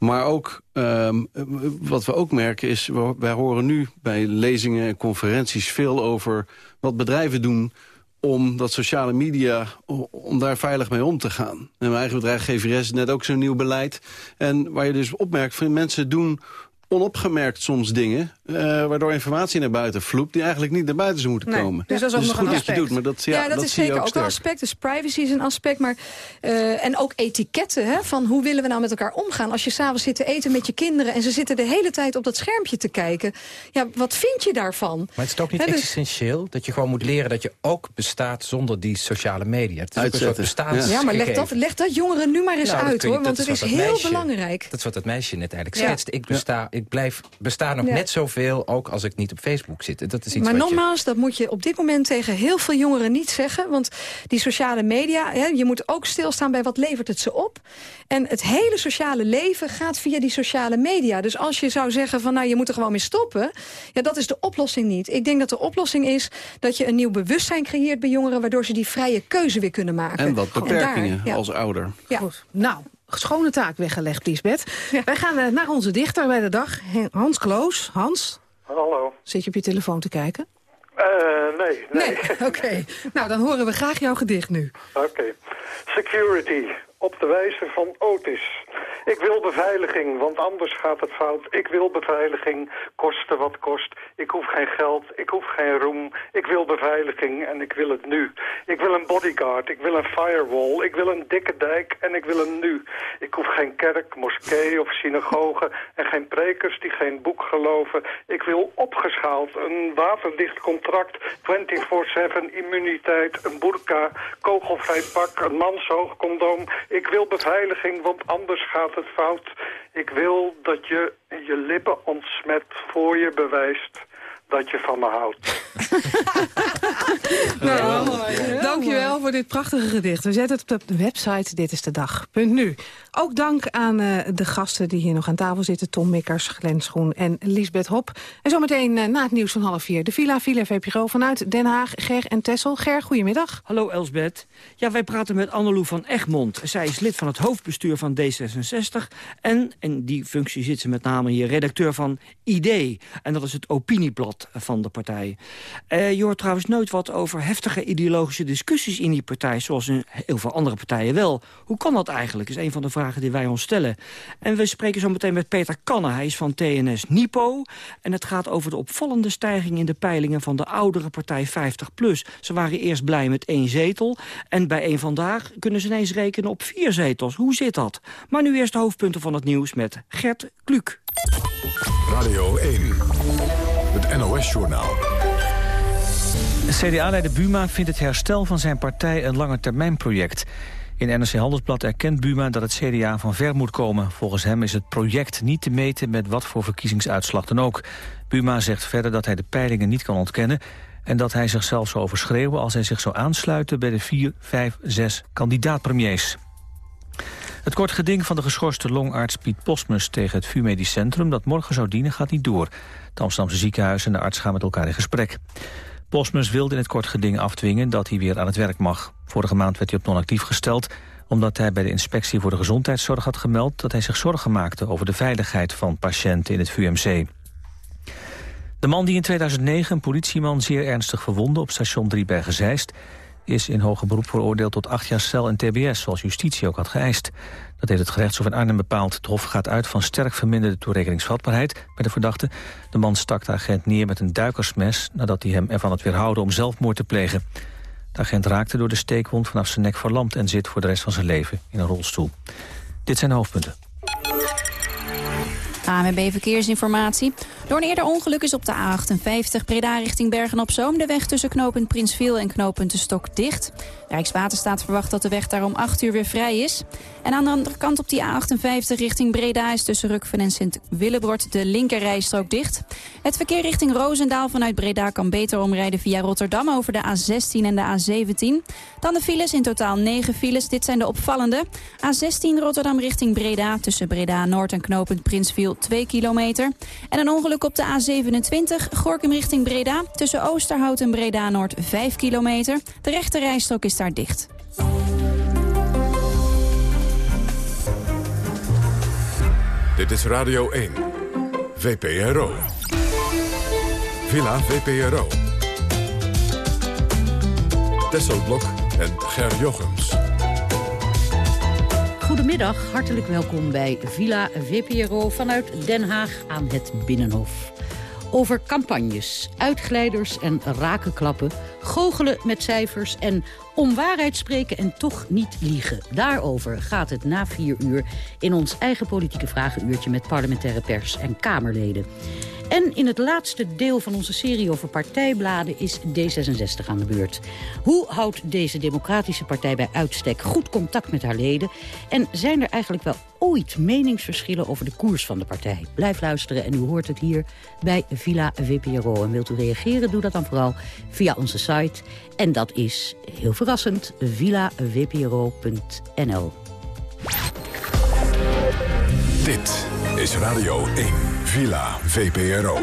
Maar ook, ehm, eh, wat we ook merken is... wij horen nu bij lezingen en conferenties veel over... wat bedrijven doen om dat sociale media, om daar veilig mee om te gaan. En mijn eigen bedrijf GVRS is net ook zo'n nieuw beleid. En waar je dus opmerkt, mensen doen onopgemerkt soms dingen... eh, waardoor informatie naar buiten vloept... die eigenlijk niet naar buiten zou moeten Nee, komen. dus dat is ook nog goed een dat je aspect. doet, maar dat, ja, Ja, dat, is zie je zeker ook, een aspect. Dus privacy is een aspect. Maar, eh, en ook etiketten. Hè, van hoe willen we nou met elkaar omgaan? Als je s'avonds zit te eten met je kinderen... en ze zitten de hele tijd op dat schermpje te kijken. Ja, wat vind je daarvan? Maar het is ook niet Hè, dus- existentieel dat je gewoon moet leren dat je ook bestaat zonder die sociale media. Het is ook een soort bestaans. Ja, maar leg dat, leg dat jongeren nu maar eens Nou, uit, je- hoor. Want dat het is heel meisje- belangrijk. Dat is wat dat meisje net eigenlijk Ja. schetst. Ik, besta, ik blijf bestaan nog Ja. net zoveel, ook als ik niet op Facebook zit. Dat is iets Maar wat je... nogmaals, dat moet je op dit moment tegen heel veel jongeren niet zeggen. Want die sociale media, hè, je moet ook stilstaan bij wat levert het ze op. En het hele sociale leven gaat via die sociale media. Dus als je zou zeggen van nou je moet er gewoon mee stoppen. Ja, dat is de oplossing niet. Ik denk dat de oplossing is dat je een nieuw bewustzijn creëert bij jongeren. Waardoor ze die vrije keuze weer kunnen maken. En wat daar, beperkingen ja. als ouder. Ja. Goed. Nou, schone taak weggelegd, Lisbeth. Wij gaan eh, naar onze dichter bij de dag, Hans Kloos. Hans, Hallo. zit je op je telefoon te kijken? Eh, nee, nee. Nee, oké. Nou, dan horen we graag jouw gedicht nu. Oké. Security. Op de wijze van Otis. Ik wil beveiliging, want anders gaat het fout. Ik wil beveiliging, koste wat kost. Ik hoef geen geld, ik hoef geen roem. Ik wil beveiliging en ik wil het nu. Ik wil een bodyguard, ik wil een firewall. Ik wil een dikke dijk en ik wil hem nu. Ik hoef geen kerk, moskee of synagoge... en geen prekers die geen boek geloven. Ik wil opgeschaald, een waterdicht contract... 24-7 immuniteit, een burka, kogelvrij pak... een manshoog condoom. Ik wil beveiliging, want anders gaat het fout. Ik wil dat je je lippen ontsmet voor je bewijst dat je van me houdt. Nou, dankjewel voor dit prachtige gedicht. We zetten het op de website Dit is de Dag. Punt nu. Ook dank aan eh, de gasten die hier nog aan tafel zitten. Tom Mikkers, Glenn Schoen en Lisbeth Hop. En zometeen eh, na het nieuws van half vier. De Villa, Villa VPRO vanuit Den Haag. Ger en Tessel. Ger, goedemiddag. Hallo Elsbeth. Ja, wij praten met Annelou van Egmond. Zij is lid van het hoofdbestuur van D66. En in die functie zit ze met name hier redacteur van ID. En dat is het opinieblad van de partij. Uh, je hoort trouwens nooit wat over heftige ideologische discussies in die partij... zoals in heel veel andere partijen wel. Hoe kan dat eigenlijk, is een van de vragen die wij ons stellen. En we spreken zo meteen met Peter Kanne. Hij is van TNS Nipo. En het gaat over de opvallende stijging in de peilingen... van de oudere partij 50PLUS. Ze waren eerst blij met één zetel. En bij één vandaag kunnen ze ineens rekenen op vier zetels. Hoe zit dat? Maar nu eerst de hoofdpunten van het nieuws met Gert Kluk. Radio 1, NOS-journaal. CDA-leider Buma vindt het herstel van zijn partij een langetermijnproject. In NRC Handelsblad erkent Buma dat het CDA van ver moet komen. Volgens hem is het project niet te meten met wat voor verkiezingsuitslag dan ook. Buma zegt verder dat hij de peilingen niet kan ontkennen... en dat hij zichzelf zou overschreeuwen als hij zich zou aansluiten... bij de vier, vijf, zes kandidaat-premiers. Het kort geding van de geschorste longarts Piet Postmus tegen het VU Medisch Centrum dat morgen zou dienen gaat niet door. Het Amsterdamse ziekenhuis en de arts gaan met elkaar in gesprek. Postmus wilde in het kort geding afdwingen dat hij weer aan het werk mag. Vorige maand werd hij op non-actief gesteld omdat hij bij de inspectie voor de gezondheidszorg had gemeld dat hij zich zorgen maakte over de veiligheid van patiënten in het VUMC. De man die in 2009 een politieman zeer ernstig verwonde op station Driebergen-Zeist is in hoger beroep veroordeeld tot acht jaar cel en tbs, zoals justitie ook had geëist. Dat heeft het gerechtshof in Arnhem bepaald. Het hof gaat uit van sterk verminderde toerekeningsvatbaarheid bij de verdachte. De man stak de agent neer met een duikersmes nadat hij hem ervan had weerhouden om zelfmoord te plegen. De agent raakte door de steekwond vanaf zijn nek verlamd en zit voor de rest van zijn leven in een rolstoel. Dit zijn de hoofdpunten. ANWB Verkeersinformatie. Door een eerder ongeluk is op de A58 Breda richting Bergen-op-Zoom... de weg tussen knooppunt Prinsviel en knooppunt de Stok dicht. Rijkswaterstaat verwacht dat de weg daar om 8 uur weer vrij is. En aan de andere kant op die A58 richting Breda... is tussen Rukven en Sint-Willebrod de linkerrijstrook dicht. Het verkeer richting Roosendaal vanuit Breda kan beter omrijden via Rotterdam... over de A16 en de A17. Dan de files, in totaal 9 files. Dit zijn de opvallende. A16 Rotterdam richting Breda tussen Breda Noord en knooppunt Prinsviel 2 kilometer. En een ongeluk op de A27 Gorkum richting Breda... tussen Oosterhout en Breda Noord 5 kilometer. De rechte rijstrook is daar dicht. Dit is Radio 1. VPRO. Villa VPRO. Tesselblok en Ger Jochems. Goedemiddag, hartelijk welkom bij Villa VPRO vanuit Den Haag aan het Binnenhof. Over campagnes, uitglijders en rakenklappen, goochelen met cijfers en om waarheid spreken en toch niet liegen. Daarover gaat het na vier uur in ons eigen politieke vragenuurtje met parlementaire pers en Kamerleden. En in het laatste deel van onze serie over partijbladen is D66 aan de beurt. Hoe houdt deze democratische partij bij uitstek goed contact met haar leden? En zijn er eigenlijk wel ooit meningsverschillen over de koers van de partij? Blijf luisteren en u hoort het hier bij Villa VPRO. En wilt u reageren, doe dat dan vooral via onze site. En dat is, heel verrassend, villavpro.nl. Dit is Radio 1. Villa VPRO.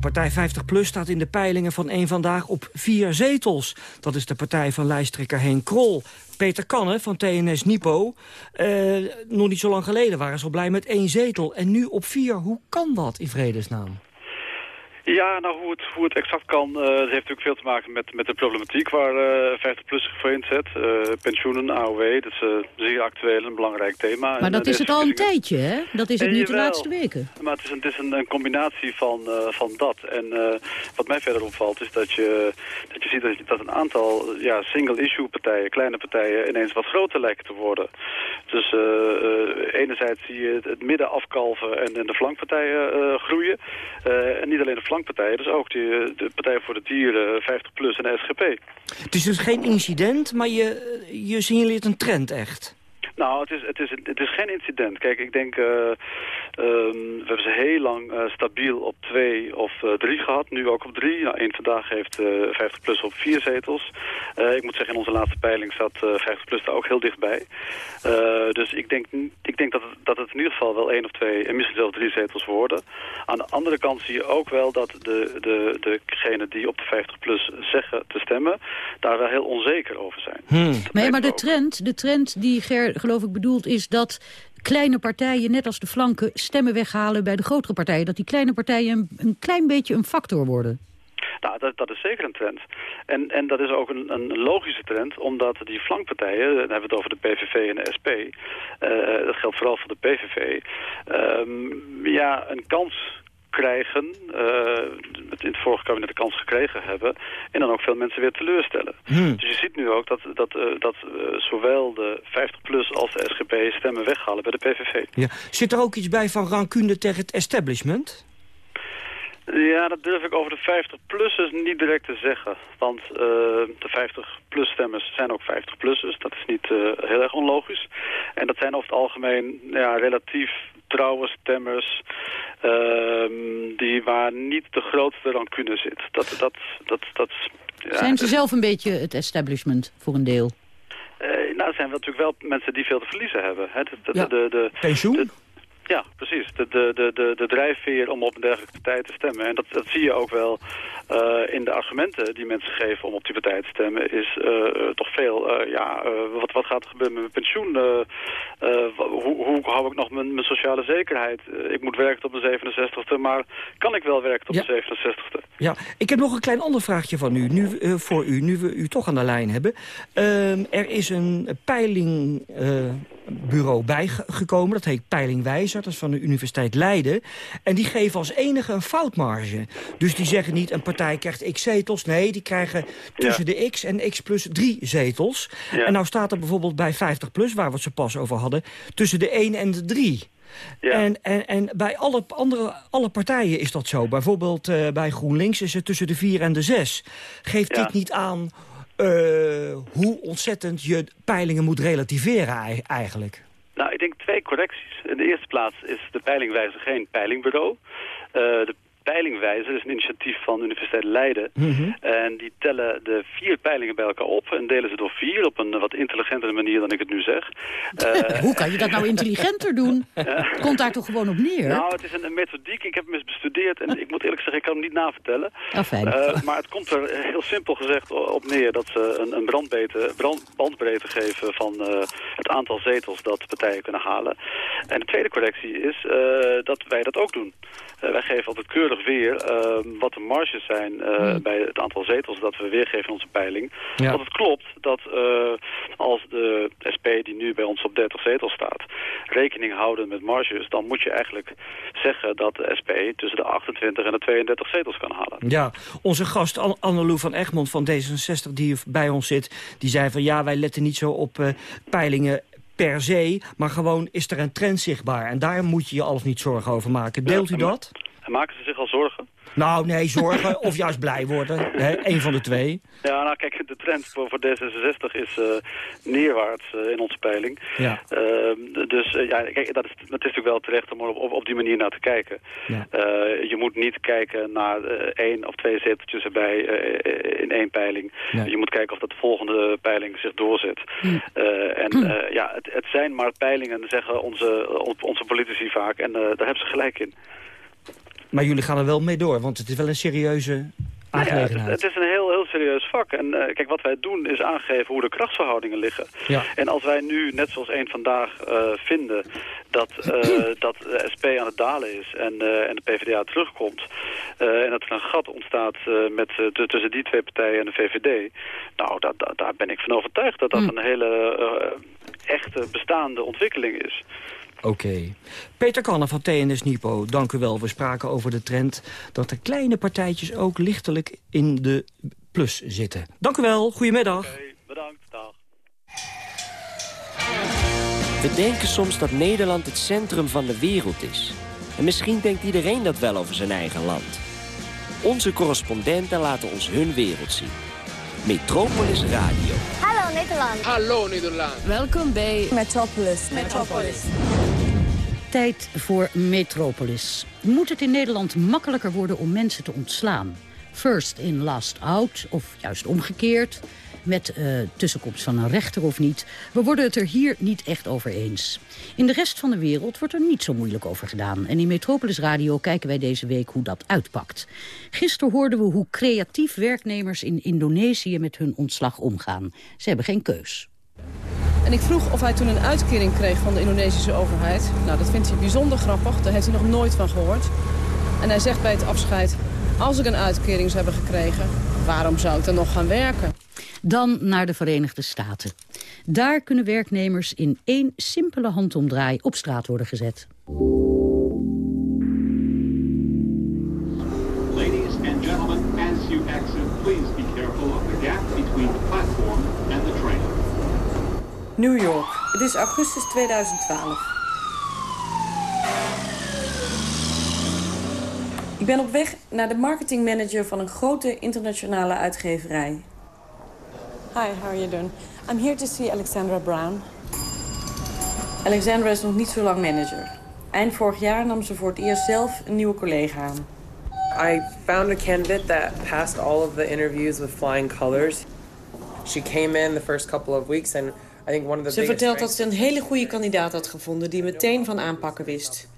Partij 50PLUS staat in de peilingen van één vandaag op vier zetels. Dat is de partij van lijsttrekker Henk Krol. Peter Kanne van TNS Nipo. Uh, nog niet zo lang geleden waren ze al blij met één zetel. En nu op vier. Hoe kan dat in vredesnaam? Ja, nou hoe het, hoe het exact kan, uh, dat heeft natuurlijk veel te maken met, met de problematiek waar uh, 50PLUS zich voor inzet. Uh, pensioenen, AOW, dat is uh, zeer actueel en belangrijk thema. Maar dat is het al een tijdje, hè? Dat is het niet de laatste weken. Maar het is een, het is een, een combinatie van, van dat. En wat mij verder opvalt is dat je, dat je ziet dat, dat een aantal ja, single-issue partijen, kleine partijen, ineens wat groter lijken te worden. Dus enerzijds zie je het midden afkalven en, en de flankpartijen groeien. en niet alleen de flankpartijen, dus ook die, eh, de Partij voor de Dieren, 50PLUS en de SGP. Het is dus geen incident, maar je, je signaleert een trend echt. Nou, het is, het, is, het is geen incident. Kijk, ik denk, uh, we hebben ze heel lang uh, stabiel op twee of uh, drie gehad. Nu ook op drie. Nou, één vandaag heeft 50 plus op vier zetels. ik moet zeggen, in onze laatste peiling zat 50 plus daar ook heel dichtbij. dus ik denk, ik denk dat, het, dat het in ieder geval wel één of twee en misschien zelfs drie zetels worden. Aan de andere kant zie je ook wel dat de, de, degenen die op de 50 plus zeggen te stemmen, daar wel heel onzeker over zijn. Hmm. Maar, ja, maar de trend, de trend die Ger geloof ik bedoeld is dat kleine partijen, net als de flanken, stemmen weghalen bij de grotere partijen. Dat die kleine partijen een, een klein beetje een factor worden. Nou, dat, dat is zeker een trend. En, en dat is ook een, een logische trend, omdat die flankpartijen, dan hebben we het over de PVV en de SP, uh, dat geldt vooral voor de PVV, um, ja, een kans krijgen, uh, in het vorige kabinet de kans gekregen hebben, en dan ook veel mensen weer teleurstellen. Hmm. Dus je ziet nu ook dat, dat, uh, dat uh, zowel de 50PLUS als de SGP stemmen weghalen bij de PVV. Ja. Zit er ook iets bij van rancune tegen het establishment? Ja, dat durf ik over de 50-plussers niet direct te zeggen. Want uh, de 50-plus stemmers zijn ook 50-plussers. Dat is niet uh, heel erg onlogisch. En dat zijn over het algemeen ja, relatief trouwe stemmers... Uh, die waar niet de grootste rancune zit. Dat, dat, dat, dat, ja, zijn ze zelf een beetje het establishment voor een deel? Uh, nou, er zijn natuurlijk wel mensen die veel te verliezen hebben. Hè. De, de, ja. de, de, Pensioen? Ja, precies. De, de, de, de, de drijfveer om op een dergelijke partij te stemmen. En dat, dat zie je ook wel uh, in de argumenten die mensen geven om op die partij te stemmen. Is uh, toch veel, uh, ja, wat, wat gaat er gebeuren met mijn pensioen? hoe, hoe hou ik nog mijn, mijn sociale zekerheid? ik moet werken op mijn 67ste, maar kan ik wel werken op ja. mijn 67ste? Ja, ik heb nog een klein ander vraagje van u, nu, voor u, nu we u toch aan de lijn hebben. Ehm, er is een peilingbureau bijgekomen, dat heet Peilingwijzer, dat is van de Universiteit Leiden. En die geven als enige een foutmarge. Dus die zeggen niet een partij krijgt x zetels. Nee, die krijgen tussen ja. de x en x plus drie zetels. Ja. En nou staat er bijvoorbeeld bij 50 plus, waar we het zo pas over hadden... tussen de 1 en de 3. Ja. En, en, en bij alle, andere, alle partijen is dat zo. Bijvoorbeeld uh, bij GroenLinks is het tussen de 4 en de 6. Geeft dit niet aan uh, hoe ontzettend je peilingen moet relativeren eigenlijk? Nou, ik denk twee correcties. In de eerste plaats is de peilingwijzer geen peilingbureau. Uh, de peilingwijzer is een initiatief van de Universiteit Leiden. Mm -hmm. En die tellen de vier peilingen bij elkaar op en delen ze door vier op een wat intelligentere manier dan ik het nu zeg. Uh, Hoe kan je dat nou intelligenter doen? Komt daar toch gewoon op neer? Nou, het is een, een, methodiek. Ik heb hem eens bestudeerd en ik moet eerlijk zeggen, ik kan hem niet navertellen. Oh. Uh, maar het komt er heel simpel gezegd op neer dat ze een, een brandbreedte, brand, bandbreedte geven van uh, het aantal zetels dat partijen kunnen halen. En de tweede correctie is dat wij dat ook doen. wij geven altijd keurig weer uh, wat de marges zijn uh, hmm. bij het aantal zetels dat we weergeven in onze peiling. Ja. Want het klopt dat uh, als de SP die nu bij ons op 30 zetels staat rekening houden met marges, dan moet je eigenlijk zeggen dat de SP tussen de 28 en de 32 zetels kan halen. Ja, onze gast Annelou van Egmond van D66 die bij ons zit, die zei van ja, wij letten niet zo op uh, peilingen per se, maar gewoon is er een trend zichtbaar. En daar moet je je alles niet zorgen over maken. Deelt u dat? En maken ze zich al zorgen? Nou, nee, zorgen of juist blij worden. Hè? Eén van de twee. Ja, nou kijk, de trend voor, voor D66 is uh, neerwaarts uh, in onze peiling. Ja. Uh, dus ja, kijk, dat is, dat is natuurlijk wel terecht om op, op, op die manier naar te kijken. Ja. je moet niet kijken naar één of twee zeteltjes erbij in één peiling. Ja. Je moet kijken of dat de volgende peiling zich doorzet. Hm. en Hm. ja, het, het, zijn maar peilingen, zeggen onze, onze politici vaak. En daar hebben ze gelijk in. Maar jullie gaan er wel mee door, want het is wel een serieuze aangelegenheid. Ja, het, het, is een heel, heel serieus vak. En uh, kijk, wat wij doen is aangeven hoe de krachtsverhoudingen liggen. Ja. En als wij nu, net zoals één vandaag, uh, vinden dat, uh, dat de SP aan het dalen is en, en de PvdA terugkomt... en dat er een gat ontstaat met, tussen die twee partijen en de VVD... nou, da, da, daar ben ik van overtuigd dat dat Mm. een hele echte bestaande ontwikkeling is. Oké. Okay. Peter Kanne van TNS Nipo, dank u wel. We spraken over de trend dat de kleine partijtjes ook lichtelijk in de plus zitten. Dank u wel, goedemiddag. Oké, okay, bedankt, dag. We denken soms dat Nederland het centrum van de wereld is. En misschien denkt iedereen dat wel over zijn eigen land. Onze correspondenten laten ons hun wereld zien. Metropolis Radio. Hallo Nederland. Hallo Nederland. Welkom bij Metropolis. Metropolis. Tijd voor Metropolis. Moet het in Nederland makkelijker worden om mensen te ontslaan? First in, last out, of juist omgekeerd met uh, tussenkomst van een rechter of niet. We worden het er hier niet echt over eens. In de rest van de wereld wordt er niet zo moeilijk over gedaan. En in Metropolis Radio kijken wij deze week hoe dat uitpakt. Gisteren hoorden we hoe creatief werknemers in Indonesië met hun ontslag omgaan. Ze hebben geen keus. En ik vroeg of hij toen een uitkering kreeg van de Indonesische overheid. Nou, dat vindt hij bijzonder grappig. Daar heeft hij nog nooit van gehoord. En hij zegt bij het afscheid... als ik een uitkering zou hebben gekregen, waarom zou ik dan nog gaan werken? Dan naar de Verenigde Staten. Daar kunnen werknemers in één simpele handomdraai op straat worden gezet. Ladies and gentlemen, as you exit, please be careful of the gap between the platform and the train. New York. Het is augustus 2012. Ik ben op weg naar de marketingmanager van een grote internationale uitgeverij. Hi, how are you doing? I'm here to see Alexandra Brown. Alexandra is nog niet zo lang manager. Eind vorig jaar nam ze voor het eerst zelf een nieuwe collega aan. I found a candidate that passed all of the interviews with flying colors. She came in the first couple of weeks and I think one of the Ze vertelt dat ze een hele goede kandidaat had gevonden die meteen van aanpakken wist.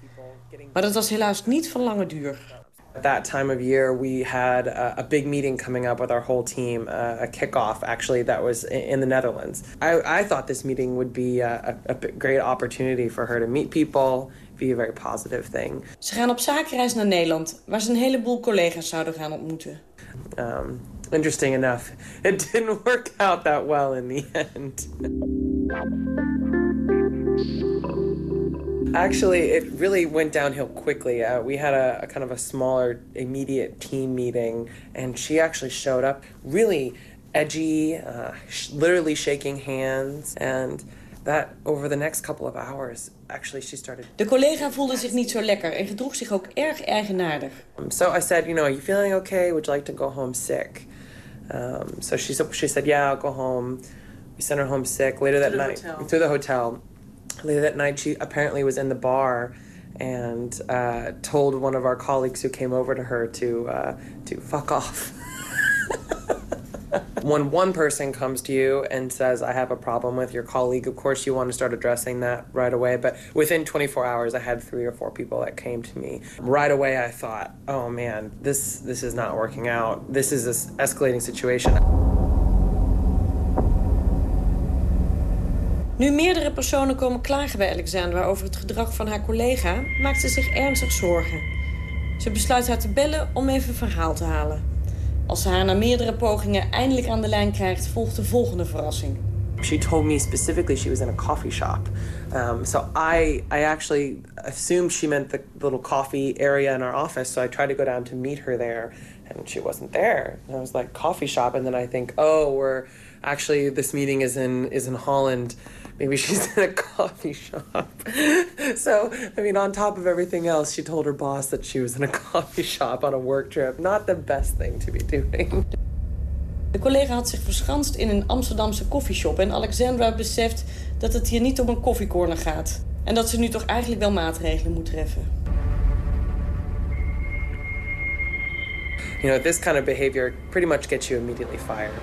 Maar dat was helaas niet van lange duur. At that time of year, we had a, a big meeting coming up with our whole team, uh, a kickoff actually that was in, in the Netherlands. I, I, thought this meeting would be a, a, great opportunity for her to meet people, be a very positive thing. Ze gaan op zakenreis naar Nederland, waar ze een heleboel collega's zouden gaan ontmoeten. Um, interesting enough, it didn't work out that well in the end. Actually, it really went downhill quickly. Uh, we had a, a, kind of a smaller, immediate team meeting, and she actually showed up really edgy, uh, sh literally shaking hands, and that over the next couple of hours, actually she started. De collega voelde zich niet zo lekker en gedroeg zich ook erg eigenaardig. Um, so I said, you know, are you feeling okay? Would you like to go home sick? Um, so she, she said, yeah, I'll go home. We sent her home sick later that night hotel. through the hotel later that night she apparently was in the bar and uh, told one of our colleagues who came over to her to uh, to fuck off. when one person comes to you and says, I have a problem with your colleague, of course you want to start addressing that right away. But within 24 hours, I had three or four people that came to me. Right away, I thought, oh man, this, this is not working out. This is an escalating situation. Nu meerdere personen komen klagen bij Alexandra over het gedrag van haar collega... maakt ze zich ernstig zorgen. Ze besluit haar te bellen om even verhaal te halen. Als ze haar na meerdere pogingen eindelijk aan de lijn krijgt... volgt de volgende verrassing. She told me specifically she was in a coffee shop. Um, so I, I actually assumed she meant the little coffee area in our office. So I tried to go down to meet her there, and she wasn't there. And I was like, coffee shop, and then I think, oh, we're actually this meeting is in is in Holland. Maybe she's in a coffee shop. so, I mean, on top of everything else, she told her boss that she was in a coffee shop on a work trip. Not the best thing to be doing. De collega had zich verschanst in een Amsterdamse koffieshop en Alexandra beseft dat het hier niet om een koffiecorner gaat. En dat ze nu toch eigenlijk wel maatregelen moet treffen. You know, this kind of behavior pretty much gets you immediately fired.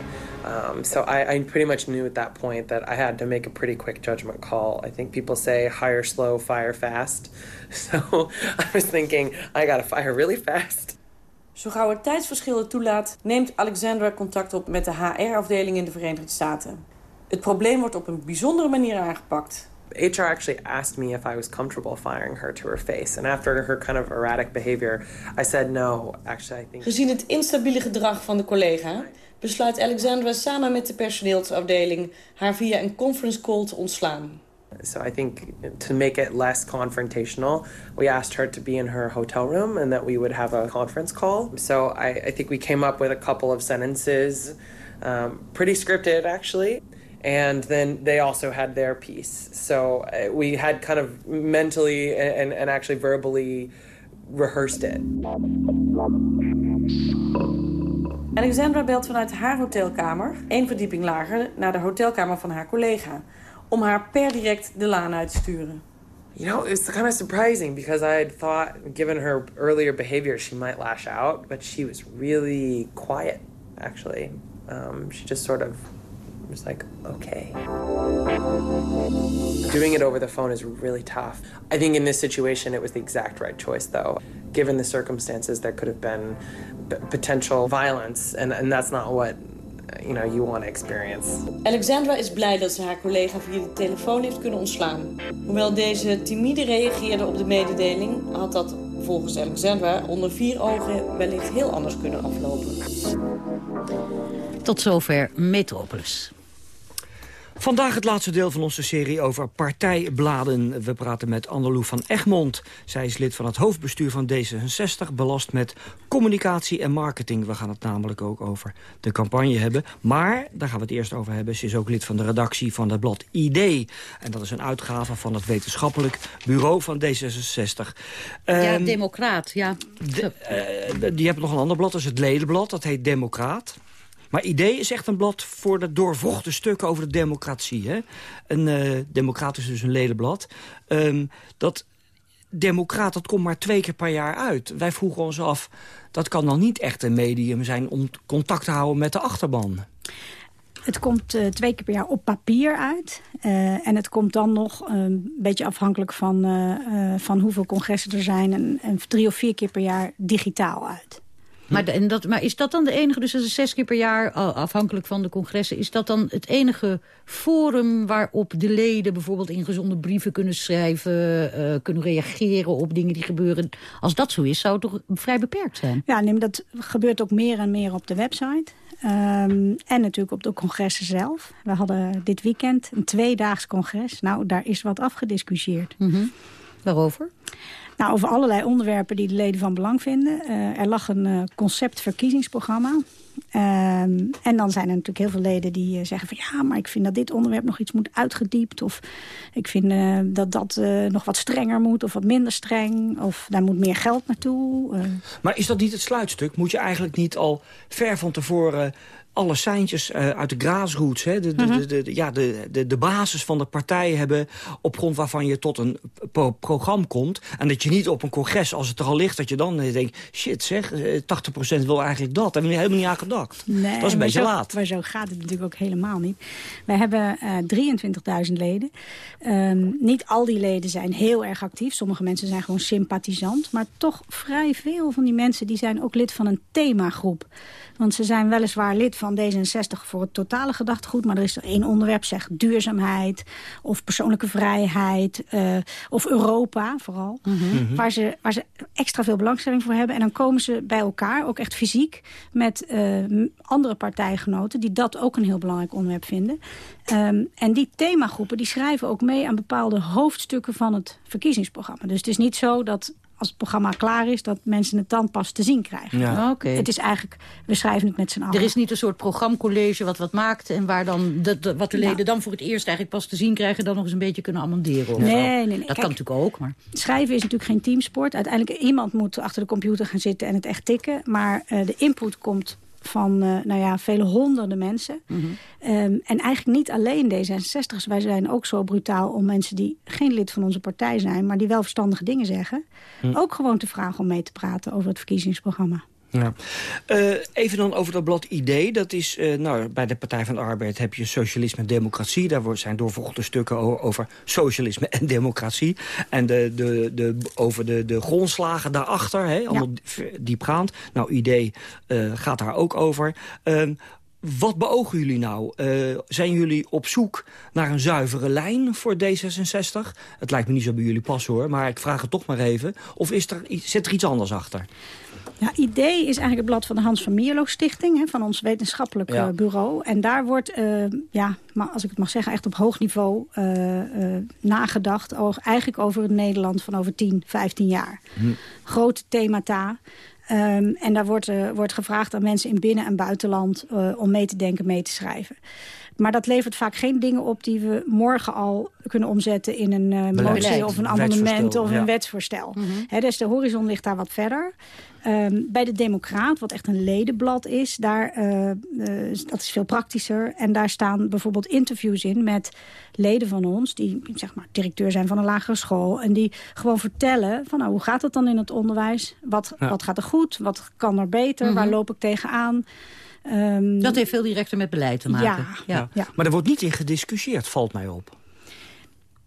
Um, so I, I, pretty much knew at that point that I had to make a pretty quick judgment call. I think people say hire slow, fire fast. So I was thinking, I gotta fire really fast. Zo gauw het tijdsverschil toelaat, neemt Alexandra contact op met de HR-afdeling in de Verenigde Staten. Het probleem wordt op een bijzondere manier aangepakt. HR actually asked me if I was comfortable firing her to her face. And after her kind of erratic behavior, I said no. Actually, I think. Gezien het instabiele gedrag van de collega besluit Alexandra samen met de personeelsafdeling haar via een conference call te ontslaan. So I think to make it less confrontational, we asked her to be in her hotel room and that we would have a conference call. So I, I think we came up with a couple of sentences, um, pretty scripted actually. And then they also had their piece. So uh, we had kind of mentally and, and actually verbally rehearsed it. Alexandra belt vanuit haar hotelkamer, één verdieping lager, naar de hotelkamer van haar collega. Om haar per direct de laan uit te sturen. You know, it's kind of surprising because I had thought, given her earlier behavior, she might lash out, but she was really quiet, actually. Um, she just sort of was like, okay. Doing it over the phone is really tough. I think in this situation, it was the exact right choice, though. Given the circumstances, there could have been potential violence, and, and that's not what you know, you want to experience. Alexandra is blij dat ze haar collega via de telefoon heeft kunnen ontslaan. Hoewel deze timide reageerde op de mededeling... had dat volgens Alexandra onder vier ogen wellicht heel anders kunnen aflopen. Tot zover Metropolis. Vandaag het laatste deel van onze serie over partijbladen. We praten met Annelou van Egmond. Zij is lid van het hoofdbestuur van D66, belast met communicatie en marketing. We gaan het namelijk ook over de campagne hebben. Maar, daar gaan we het eerst over hebben, ze is ook lid van de redactie van het blad ID. En dat is een uitgave van het wetenschappelijk bureau van D66. Ja, Um, Democraat, ja. eh, die hebben nog een ander blad, dat is het ledenblad. Dat heet Democraat. Maar idee is echt een blad voor de doorvochte stukken over de democratie. Hè? Een democraat is dus een ledenblad. Ehm, dat democraat, dat komt maar twee keer per jaar uit. Wij vroegen ons af, dat kan dan niet echt een medium zijn... om contact te houden met de achterban. Het komt eh, twee keer per jaar op papier uit. Eh, en het komt dan nog een beetje afhankelijk van, van hoeveel congressen er zijn... En, en drie of vier keer per jaar digitaal uit. Maar, de- en dat, maar is dat dan de enige, dus dat is zes keer per jaar, afhankelijk van de congressen... is dat dan het enige forum waarop de leden bijvoorbeeld ingezonde brieven kunnen schrijven... eh, kunnen reageren op dingen die gebeuren? Als dat zo is, zou het toch vrij beperkt zijn? Ja, nee, dat gebeurt ook meer en meer op de website. Ehm, en natuurlijk op de congressen zelf. We hadden dit weekend een tweedaags congres. Nou, daar is wat afgediscussieerd. Waarover? Nou, over allerlei onderwerpen die de leden van belang vinden. Eh, er lag een eh, conceptverkiezingsprogramma. Ehm, en dan zijn er natuurlijk heel veel leden die eh, zeggen van... ja, maar ik vind dat dit onderwerp nog iets moet uitgediept. Of ik vind eh, dat dat eh, nog wat strenger moet of wat minder streng. Of daar moet meer geld naartoe. Eh, Maar is dat niet het sluitstuk? Moet je eigenlijk niet al ver van tevoren alle seintjes eh, uit de grassroots, hè, de, de, Mhm. de, de- ja, de, de, de basis van de partij hebben... op grond waarvan je tot een pro- programma komt. En dat je niet op een congres, als het er al ligt, dat je dan eh, denkt... shit zeg, eh, 80% wil eigenlijk dat. Daar hebben we helemaal niet aan gedacht. Nee, dat is een beetje zo, laat. Maar zo gaat het natuurlijk ook helemaal niet. Wij hebben eh 23.000 leden. Ehm, niet al die leden zijn heel erg actief. Sommige mensen zijn gewoon sympathisant. Maar toch vrij veel van die mensen die zijn ook lid van een themagroep. Want ze zijn weliswaar lid van D66 voor het totale gedachtegoed. Maar er is er één onderwerp, zeg duurzaamheid of persoonlijke vrijheid. eh, of Europa vooral. Mhm. waar, ze, waar ze extra veel belangstelling voor hebben. En dan komen ze bij elkaar, ook echt fysiek, met eh, andere partijgenoten... die dat ook een heel belangrijk onderwerp vinden. Ehm, en die themagroepen die schrijven ook mee aan bepaalde hoofdstukken van het verkiezingsprogramma. Dus het is niet zo dat als het programma klaar is... dat mensen het dan pas te zien krijgen. Ja. Oké. Het is eigenlijk, we schrijven het met z'n allen. Er is niet een soort programcollege wat wat maakt... en waar dan de, de- wat de leden dan voor het eerst eigenlijk pas te zien krijgen... en dan nog eens een beetje kunnen amenderen. of Nee, nee, nee. Dat Kijk, kan natuurlijk ook, maar... Schrijven is natuurlijk geen teamsport. Uiteindelijk iemand moet achter de computer gaan zitten en het echt tikken. Maar eh, de input komt van eh, nou ja, vele honderden mensen. Ehm, en eigenlijk niet alleen D66's. Wij zijn ook zo brutaal om mensen die geen lid van onze partij zijn... maar die wel verstandige dingen zeggen... Hm. ook gewoon te vragen om mee te praten over het verkiezingsprogramma. Ja. Eh, even dan over dat blad ID. Dat is, eh, nou, bij de Partij van de Arbeid heb je socialisme en democratie. Daar zijn doorvochte stukken over socialisme en democratie. En de, de, de, over de, de grondslagen daarachter, hè, allemaal die- diepgaand. Nou, ID eh, gaat daar ook over. Ehm, wat beogen jullie nou? Zijn jullie op zoek naar een zuivere lijn voor D66? Het lijkt me niet zo bij jullie pas hoor, maar ik vraag het toch maar even. Of is er, zit er iets anders achter? Ja, idee is eigenlijk het blad van de Hans van Mierlo Stichting, hè, van ons wetenschappelijk Ja. eh, bureau. En daar wordt, eh, ja, maar als ik het mag zeggen, echt op hoog niveau eh, eh, nagedacht. eigenlijk over het Nederland van over 10, 15 jaar. Grote themata. Ehm, en daar wordt, eh, wordt gevraagd aan mensen in binnen- en buitenland eh, om mee te denken, mee te schrijven. Maar dat levert vaak geen dingen op die we morgen al kunnen omzetten in een eh, motie of een amendement of ja. een wetsvoorstel. Hè, dus de horizon ligt daar wat verder. Ehm, bij de Democraat, wat echt een ledenblad is, daar, eh, eh, dat is veel praktischer. En daar staan bijvoorbeeld interviews in met leden van ons... die zeg maar, directeur zijn van een lagere school... en die gewoon vertellen van nou, hoe gaat het dan in het onderwijs? Wat, Ja. wat gaat er goed? Wat kan er beter? Waar Mhm. loop ik tegenaan? Ehm, Dat heeft veel directer met beleid te maken. Ja, Ja. Maar er wordt niet in gediscussieerd, valt mij op.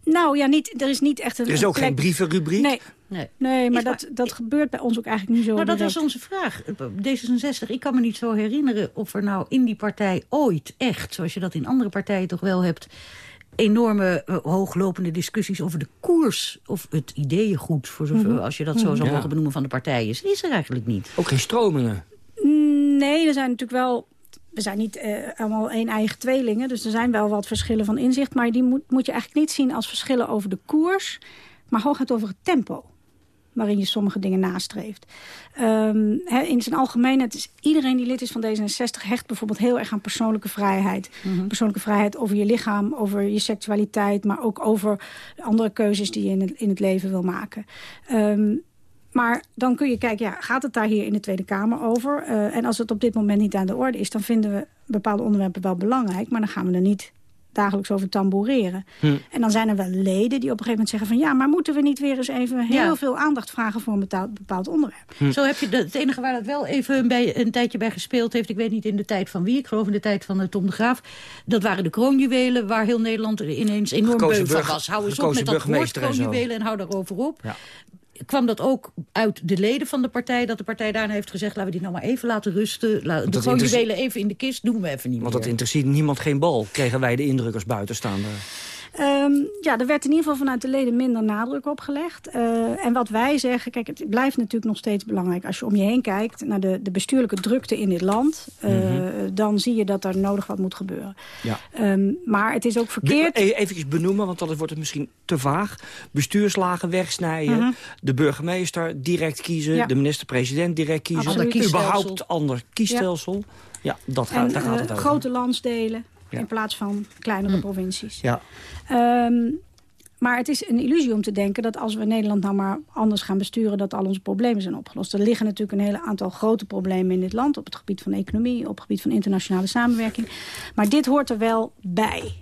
Nou ja, niet, er is niet echt een Er is ook plek- geen brievenrubriek? Nee, Nee. nee maar dat, dat gebeurt bij ons ook eigenlijk niet zo Nou, dat was onze vraag. D66, ik kan me niet zo herinneren of er nou in die partij ooit echt... zoals je dat in andere partijen toch wel hebt... enorme eh, hooglopende discussies over de koers... of het ideeëngoed, voor zover, Mhm. als je dat zo zou Mhm. mogen Ja. benoemen van de partij is. Is er eigenlijk niet. Ook geen stromingen. Nee, er zijn natuurlijk wel... We zijn niet eh, allemaal één eigen tweelingen, dus er zijn wel wat verschillen van inzicht. Maar die moet, moet je eigenlijk niet zien als verschillen over de koers, maar hooguit over het tempo waarin je sommige dingen nastreeft. Ehm, in zijn algemeenheid is iedereen die lid is van D66... hecht bijvoorbeeld heel erg aan persoonlijke vrijheid. Persoonlijke vrijheid over je lichaam, over je seksualiteit... maar ook over andere keuzes die je in het, in het leven wil maken. Ehm, maar dan kun je kijken, ja, gaat het daar hier in de Tweede Kamer over? Eh, en als het op dit moment niet aan de orde is... dan vinden we bepaalde onderwerpen wel belangrijk... maar dan gaan we er niet dagelijks over tamboureren. Hm. En dan zijn er wel leden die op een gegeven moment zeggen van... ja, maar moeten we niet weer eens even heel Ja. veel aandacht vragen... voor een betaald- bepaald onderwerp? Hm. Zo heb je de- het enige waar dat wel even bij, een tijdje bij gespeeld heeft... ik weet niet in de tijd van wie, ik geloof in de tijd van eh, Tom de Graaf... dat waren de kroonjuwelen waar heel Nederland er ineens enorm beu van was. Hou eens op met dat woord burgemeester en kroonjuwelen en hou daarover op. Ja. Kwam dat ook uit de leden van de partij... dat de partij daarna heeft gezegd... laten we dit nou maar even laten rusten. La, de kroonjuwelen even in de kist, doen we even niet Want meer. dat interesseert niemand geen bal, kregen wij de indruk als buitenstaander. Ehm, ja, er werd in ieder geval vanuit de leden minder nadruk op gelegd. Eh, en wat wij zeggen, kijk, het blijft natuurlijk nog steeds belangrijk... als je om je heen kijkt naar de, de bestuurlijke drukte in dit land... eh, Mhm. dan zie je dat er nodig wat moet gebeuren. Ja. Ehm, maar het is ook verkeerd... E- Even benoemen, want dan wordt het misschien te vaag. Bestuurslagen wegsnijden, Mhm. de burgemeester direct kiezen... Ja. de minister-president direct kiezen. Absoluut. Ander kiesstelsel. Überhaupt ander kiesstelsel. Ja, dat gaat, en daar gaat het over. grote landsdelen Ja. in plaats van kleinere provincies. Ja. Ehm, maar het is een illusie om te denken dat als we Nederland nou maar anders gaan besturen... dat al onze problemen zijn opgelost. Er liggen natuurlijk een hele aantal grote problemen in dit land... op het gebied van economie, op het gebied van internationale samenwerking. Maar dit hoort er wel bij.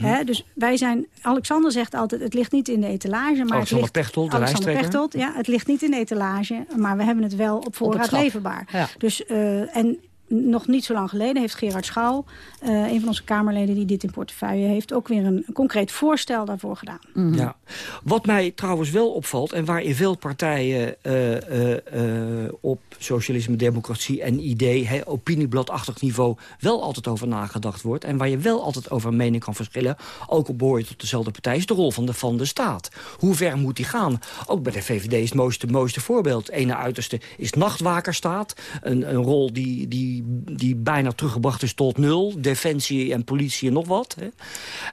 Hè, dus wij zijn, Alexander zegt altijd, het ligt niet in de etalage. Maar het Alexander ligt, Pechtold, de Alexander. Pechtold, ja, het ligt niet in de etalage, maar we hebben het wel op voorraad leverbaar. Ja. Dus, eh, en nog niet zo lang geleden heeft Gerard Schouw, eh, een van onze Kamerleden die dit in portefeuille heeft, ook weer een, concreet voorstel daarvoor gedaan. Ja. Wat mij trouwens wel opvalt... en waar in veel partijen eh, eh, eh, op socialisme, democratie en idee... Hè, opiniebladachtig niveau wel altijd over nagedacht wordt... en waar je wel altijd over mening kan verschillen... ook al behoor je tot dezelfde partij, is de rol van de, van de staat. Hoe ver moet die gaan? Ook bij de VVD is het mooiste, mooiste voorbeeld. Ene uiterste is nachtwakerstaat. Een, een rol die, die, die bijna teruggebracht is tot nul. Defensie en politie en nog wat. Hè.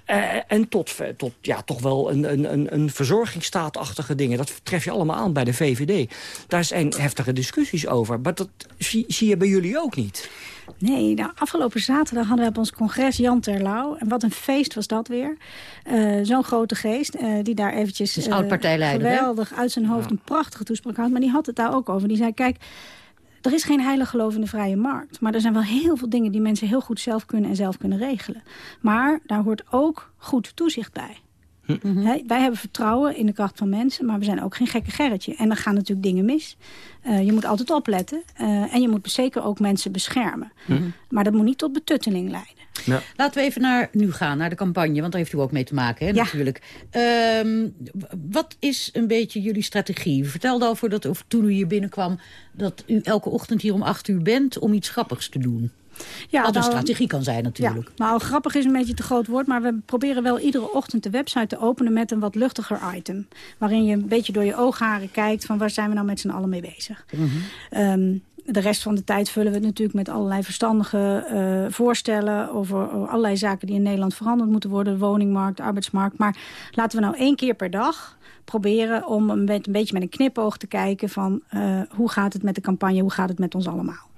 Eh, en tot, ver- tot ja, toch wel een, een, een, een verzorgingsstaatachtige dingen. Dat tref je allemaal aan bij de VVD. Daar zijn heftige discussies over. Maar dat zie, zie je bij jullie ook niet. Nee, nou, afgelopen zaterdag hadden we op ons congres Jan Terlouw. En wat een feest was dat weer. Eh, Zo'n grote geest, eh, die daar eventjes Dus eh, oud-partijleider, hè? geweldig uit zijn hoofd een prachtige toespraak had. Maar die had het daar ook over. Die zei, kijk, er is geen heilig geloof in de vrije markt. Maar er zijn wel heel veel dingen die mensen heel goed zelf kunnen en zelf kunnen regelen. Maar daar hoort ook goed toezicht bij. Hè, wij hebben vertrouwen in de kracht van mensen, maar we zijn ook geen gekke gerretje. En er gaan natuurlijk dingen mis. Eh, je moet altijd opletten. eh, en je moet zeker ook mensen beschermen. Maar dat moet niet tot betutteling leiden. Laten we even naar nu gaan, naar de campagne. Want daar heeft u ook mee te maken, hè, natuurlijk. Ehm, wat is een beetje jullie strategie? U vertelde al voordat, of toen u hier binnenkwam... dat u elke ochtend hier om acht uur bent om iets grappigs te doen. Ja, Wat een nou, strategie kan zijn natuurlijk. Ja, nou, grappig is een beetje te groot woord, maar we proberen wel iedere ochtend de website te openen met een wat luchtiger item. Waarin je een beetje door je oogharen kijkt van waar zijn we nou met z'n allen mee bezig. Ehm, de rest van de tijd vullen we het natuurlijk met allerlei verstandige eh, voorstellen... Over, over allerlei zaken die in Nederland veranderd moeten worden. De woningmarkt, de arbeidsmarkt. Maar laten we nou één keer per dag proberen om een beetje, een beetje met een knipoog te kijken... van eh, hoe gaat het met de campagne, hoe gaat het met ons allemaal.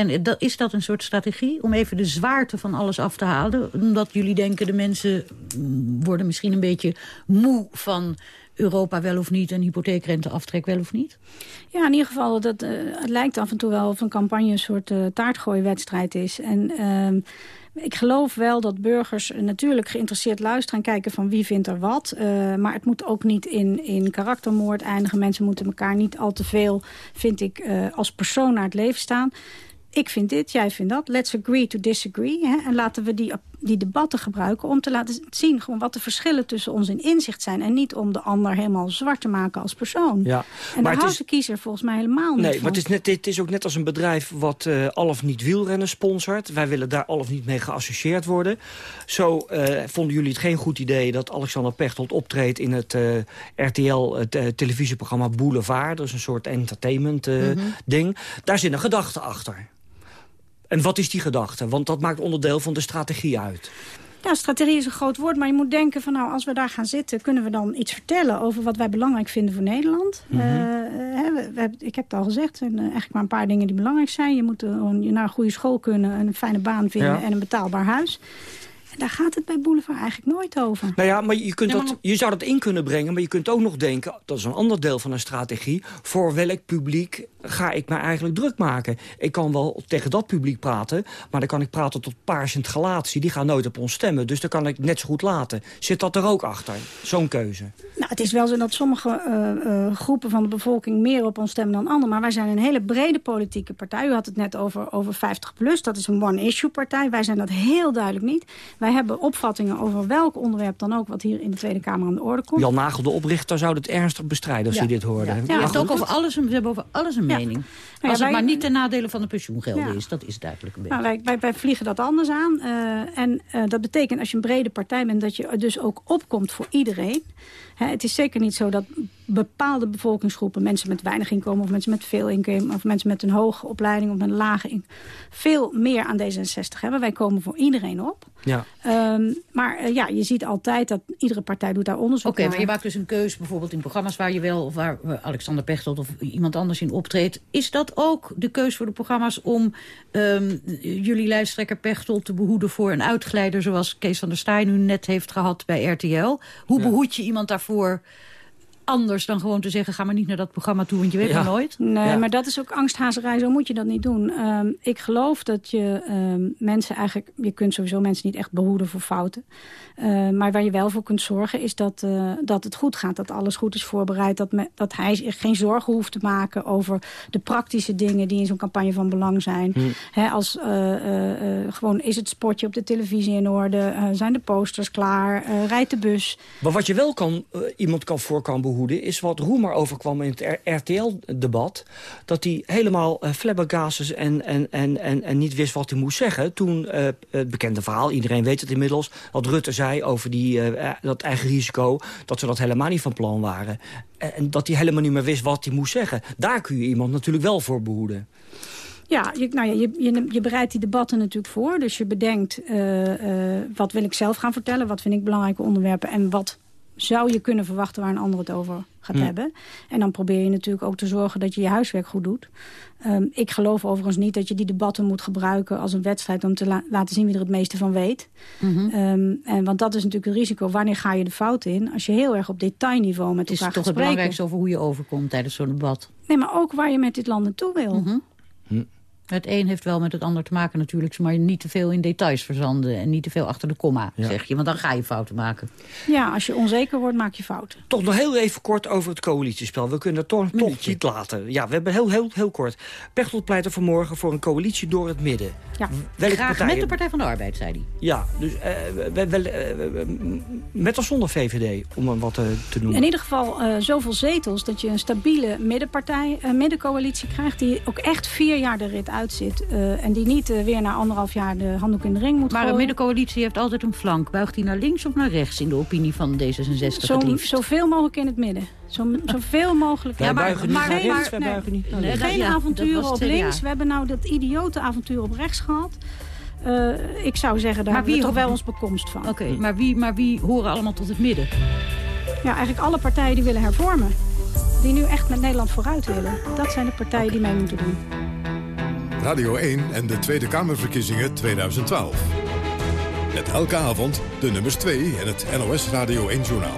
En eh, is dat een soort strategie om even de zwaarte van alles af te halen? Omdat jullie denken de mensen mm, worden misschien een beetje moe van Europa wel of niet... en hypotheekrenteaftrek wel of niet? Ja, in ieder geval, dat, eh, het lijkt af en toe wel of een campagne een soort uh, taartgooiwedstrijd is. En uh, ik geloof wel dat burgers natuurlijk geïnteresseerd luisteren en kijken van wie vindt er wat. Uh, maar het moet ook niet in, in karaktermoord eindigen. Mensen moeten elkaar niet al te veel, vind ik, als persoon naar het leven staan. Ik vind dit, jij vindt dat. Let's agree to disagree. Hè? En laten we die die debatten gebruiken om te laten zien gewoon wat de verschillen tussen ons in inzicht zijn. En niet om de ander helemaal zwart te maken als persoon. Ja, en daar houdt is... de kiezer volgens mij helemaal niet Nee, van. maar het is, net, het is ook net als een bedrijf wat uh, al of niet wielrennen sponsort. Wij willen daar al of niet mee geassocieerd worden. Zo uh, vonden jullie het geen goed idee dat Alexander Pechtold optreedt in het uh, RTL-televisieprogramma Boulevard. Dat is een soort entertainment mm -hmm. ding. Daar zit een gedachte achter. En wat is die gedachte? Want dat maakt onderdeel van de strategie uit. Ja, strategie is een groot woord, maar je moet denken van nou, als we daar gaan zitten, kunnen we dan iets vertellen over wat wij belangrijk vinden voor Nederland. Mm -hmm. uh, we, we, ik heb het al gezegd, er zijn eigenlijk maar een paar dingen die belangrijk zijn. Je moet uh, je naar een goede school kunnen, een fijne baan vinden ja. en een betaalbaar huis. En daar gaat het bij Boulevard eigenlijk nooit over. Nou ja, maar je, kunt ja, maar... Dat, je zou dat in kunnen brengen, maar je kunt ook nog denken, dat is een ander deel van een strategie, voor welk publiek ga ik me eigenlijk druk maken? Ik kan wel tegen dat publiek praten, maar dan kan ik praten tot paars in het gelaat. Die gaan nooit op ons stemmen, dus dan kan ik net zo goed laten. Zit dat er ook achter, zo'n keuze? Nou, het is wel zo dat sommige uh, uh, groepen van de bevolking meer op ons stemmen dan anderen, maar wij zijn een hele brede politieke partij. U had het net over, over 50 plus, dat is een one-issue partij. Wij zijn dat heel duidelijk niet. Wij hebben opvattingen over welk onderwerp dan ook... wat hier in de Tweede Kamer aan de orde komt. Jan Nagel, de oprichter, zou het ernstig bestrijden als ja. hij dit hoorde. Ja, ja, heeft ook over alles, we hebben over alles een mening. Ja. Als het maar niet ten nadele van de pensioengelden is, dat is duidelijk een beetje. Nou, wij, wij, wij, vliegen dat anders aan. Uh, en uh, dat betekent als je een brede partij bent... dat je dus ook opkomt voor iedereen. Hè, het is zeker niet zo dat bepaalde bevolkingsgroepen... mensen met weinig inkomen of mensen met veel inkomen... of mensen met een hoge opleiding of met een lage inkomen... veel meer aan D66 hebben. Wij komen voor iedereen op. Ja. Um, maar uh, ja, je ziet altijd dat iedere partij doet daar onderzoek Oké, okay, maar je maakt dus een keuze bijvoorbeeld in programma's waar je wel... of waar Alexander Pechtold of iemand anders in optreedt. Is dat ook de keuze voor de programma's om um, jullie lijsttrekker Pechtold te behoeden voor een uitglijder... zoals Kees van der Staaij nu net heeft gehad bij RTL? Hoe ja. behoed je iemand daarvoor anders dan gewoon te zeggen... ga maar niet naar dat programma toe, want je weet Ja. maar nooit. Nee, Ja. maar dat is ook angsthazerij. Zo moet je dat niet doen. Ehm, ik geloof dat je ehm, mensen eigenlijk... Je kunt sowieso mensen niet echt behoeden voor fouten. Ehm, maar waar je wel voor kunt zorgen is dat, eh, dat het goed gaat. Dat alles goed is voorbereid. Dat, me- dat hij zich geen zorgen hoeft te maken over de praktische dingen... die in zo'n campagne van belang zijn. Hm. Hè, als eh, eh, eh, gewoon is het spotje op de televisie in orde? Eh, zijn de posters klaar? Eh, rijdt de bus? Maar wat je wel kan, eh, iemand kan voor kan behoeden... is wat Roemer overkwam in het RTL-debat... dat hij helemaal uh, flabbergasted en, en, en, en, en niet wist wat hij moest zeggen. Toen eh, het bekende verhaal, iedereen weet het inmiddels... wat Rutte zei over die, eh, dat eigen risico... dat ze dat helemaal niet van plan waren. En, en dat hij helemaal niet meer wist wat hij moest zeggen. Daar kun je iemand natuurlijk wel voor behoeden. Ja, je, nou ja, je, je, je bereidt die debatten natuurlijk voor. Dus je bedenkt, eh, eh, wat wil ik zelf gaan vertellen? Wat vind ik belangrijke onderwerpen? En wat zou je kunnen verwachten waar een ander het over gaat hebben? En dan probeer je natuurlijk ook te zorgen dat je je huiswerk goed doet. Ehm, ik geloof overigens niet dat je die debatten moet gebruiken als een wedstrijd... om te la- laten zien wie er het meeste van weet. Mhm. Ehm, en, want dat is natuurlijk het risico. Wanneer ga je de fout in? Als je heel erg op detailniveau met Het is elkaar toch gaat het spreken. belangrijkste over hoe je overkomt tijdens zo'n debat. Nee, maar ook waar je met dit land naartoe wil. Mhm. Het een heeft wel met het ander te maken natuurlijk, maar niet te veel in details verzanden en niet te veel achter de komma, Ja. zeg je. Want dan ga je fouten maken. Ja, als je onzeker wordt, maak je fouten. Toch nog heel even kort over het coalitiespel. We kunnen het toch, toch niet laten. Ja, we hebben heel, heel, heel kort. Pechtold pleit er vanmorgen voor een coalitie door het midden. Ja, Welke Graag partijen? met de Partij van de Arbeid, zei hij. Ja, dus eh, we- wel, eh, met of zonder VVD, om een wat eh, te noemen. In ieder geval eh, zoveel zetels dat je een stabiele middenpartij, eh, middencoalitie krijgt... die ook echt vier jaar de rit uitzit. eh, en die niet eh, weer na anderhalf jaar de handdoek in de ring moet Maar een gooien. middencoalitie heeft altijd een flank. Buigt hij naar links of naar rechts in de opinie van D66 Zo, het liefst? zoveel mogelijk in het midden. Zo, zoveel mogelijk. Wij buigen niet naar geen- rechts, wij nee, buigen niet naar nee, links. Geen Ja, dat avonturen op links. We hebben nou dat idiote avontuur op rechts gehad. Eh, ik zou zeggen, daar Maar hebben we wie toch wel ons bekomst van. Oké, maar, wie, maar wie horen allemaal tot het midden? Ja, eigenlijk alle partijen die willen hervormen. Die nu echt met Nederland vooruit willen. Dat zijn de partijen die mee moeten doen. Radio 1 en de Tweede Kamerverkiezingen 2012. Met elke avond de nummers 2 en het NOS Radio 1-journaal.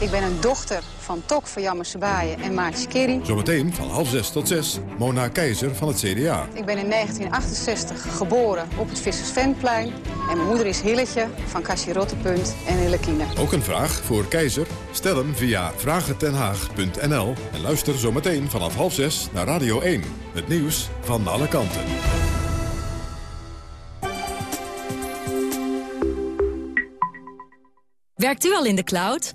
Ik ben een dochter van Tok van Jammer Sebaaien en Maartje Kerry. Zometeen van half zes tot zes, Mona Keizer van het CDA. Ik ben in 1968 geboren op het Vissersvenplein. En mijn moeder is Hilletje van Cassie Rottepunt en Hillekine. Ook een vraag voor Keizer? Stel hem via vragentenhaag.nl en luister zometeen vanaf half zes naar Radio 1. Het nieuws van alle kanten. Werkt u al in de cloud?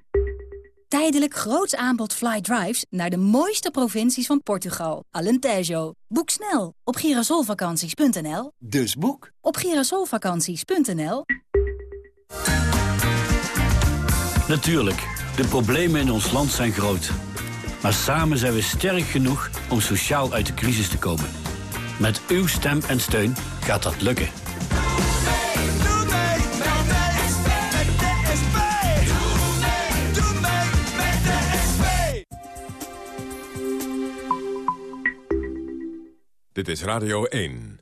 Tijdelijk groots aanbod fly drives naar de mooiste provincies van Portugal. Alentejo. Boek snel op girasolvakanties.nl. Dus boek op girasolvakanties.nl. Natuurlijk, de problemen in ons land zijn groot. Maar samen zijn we sterk genoeg om sociaal uit de crisis te komen. Met uw stem en steun gaat dat lukken. Dit is Radio 1.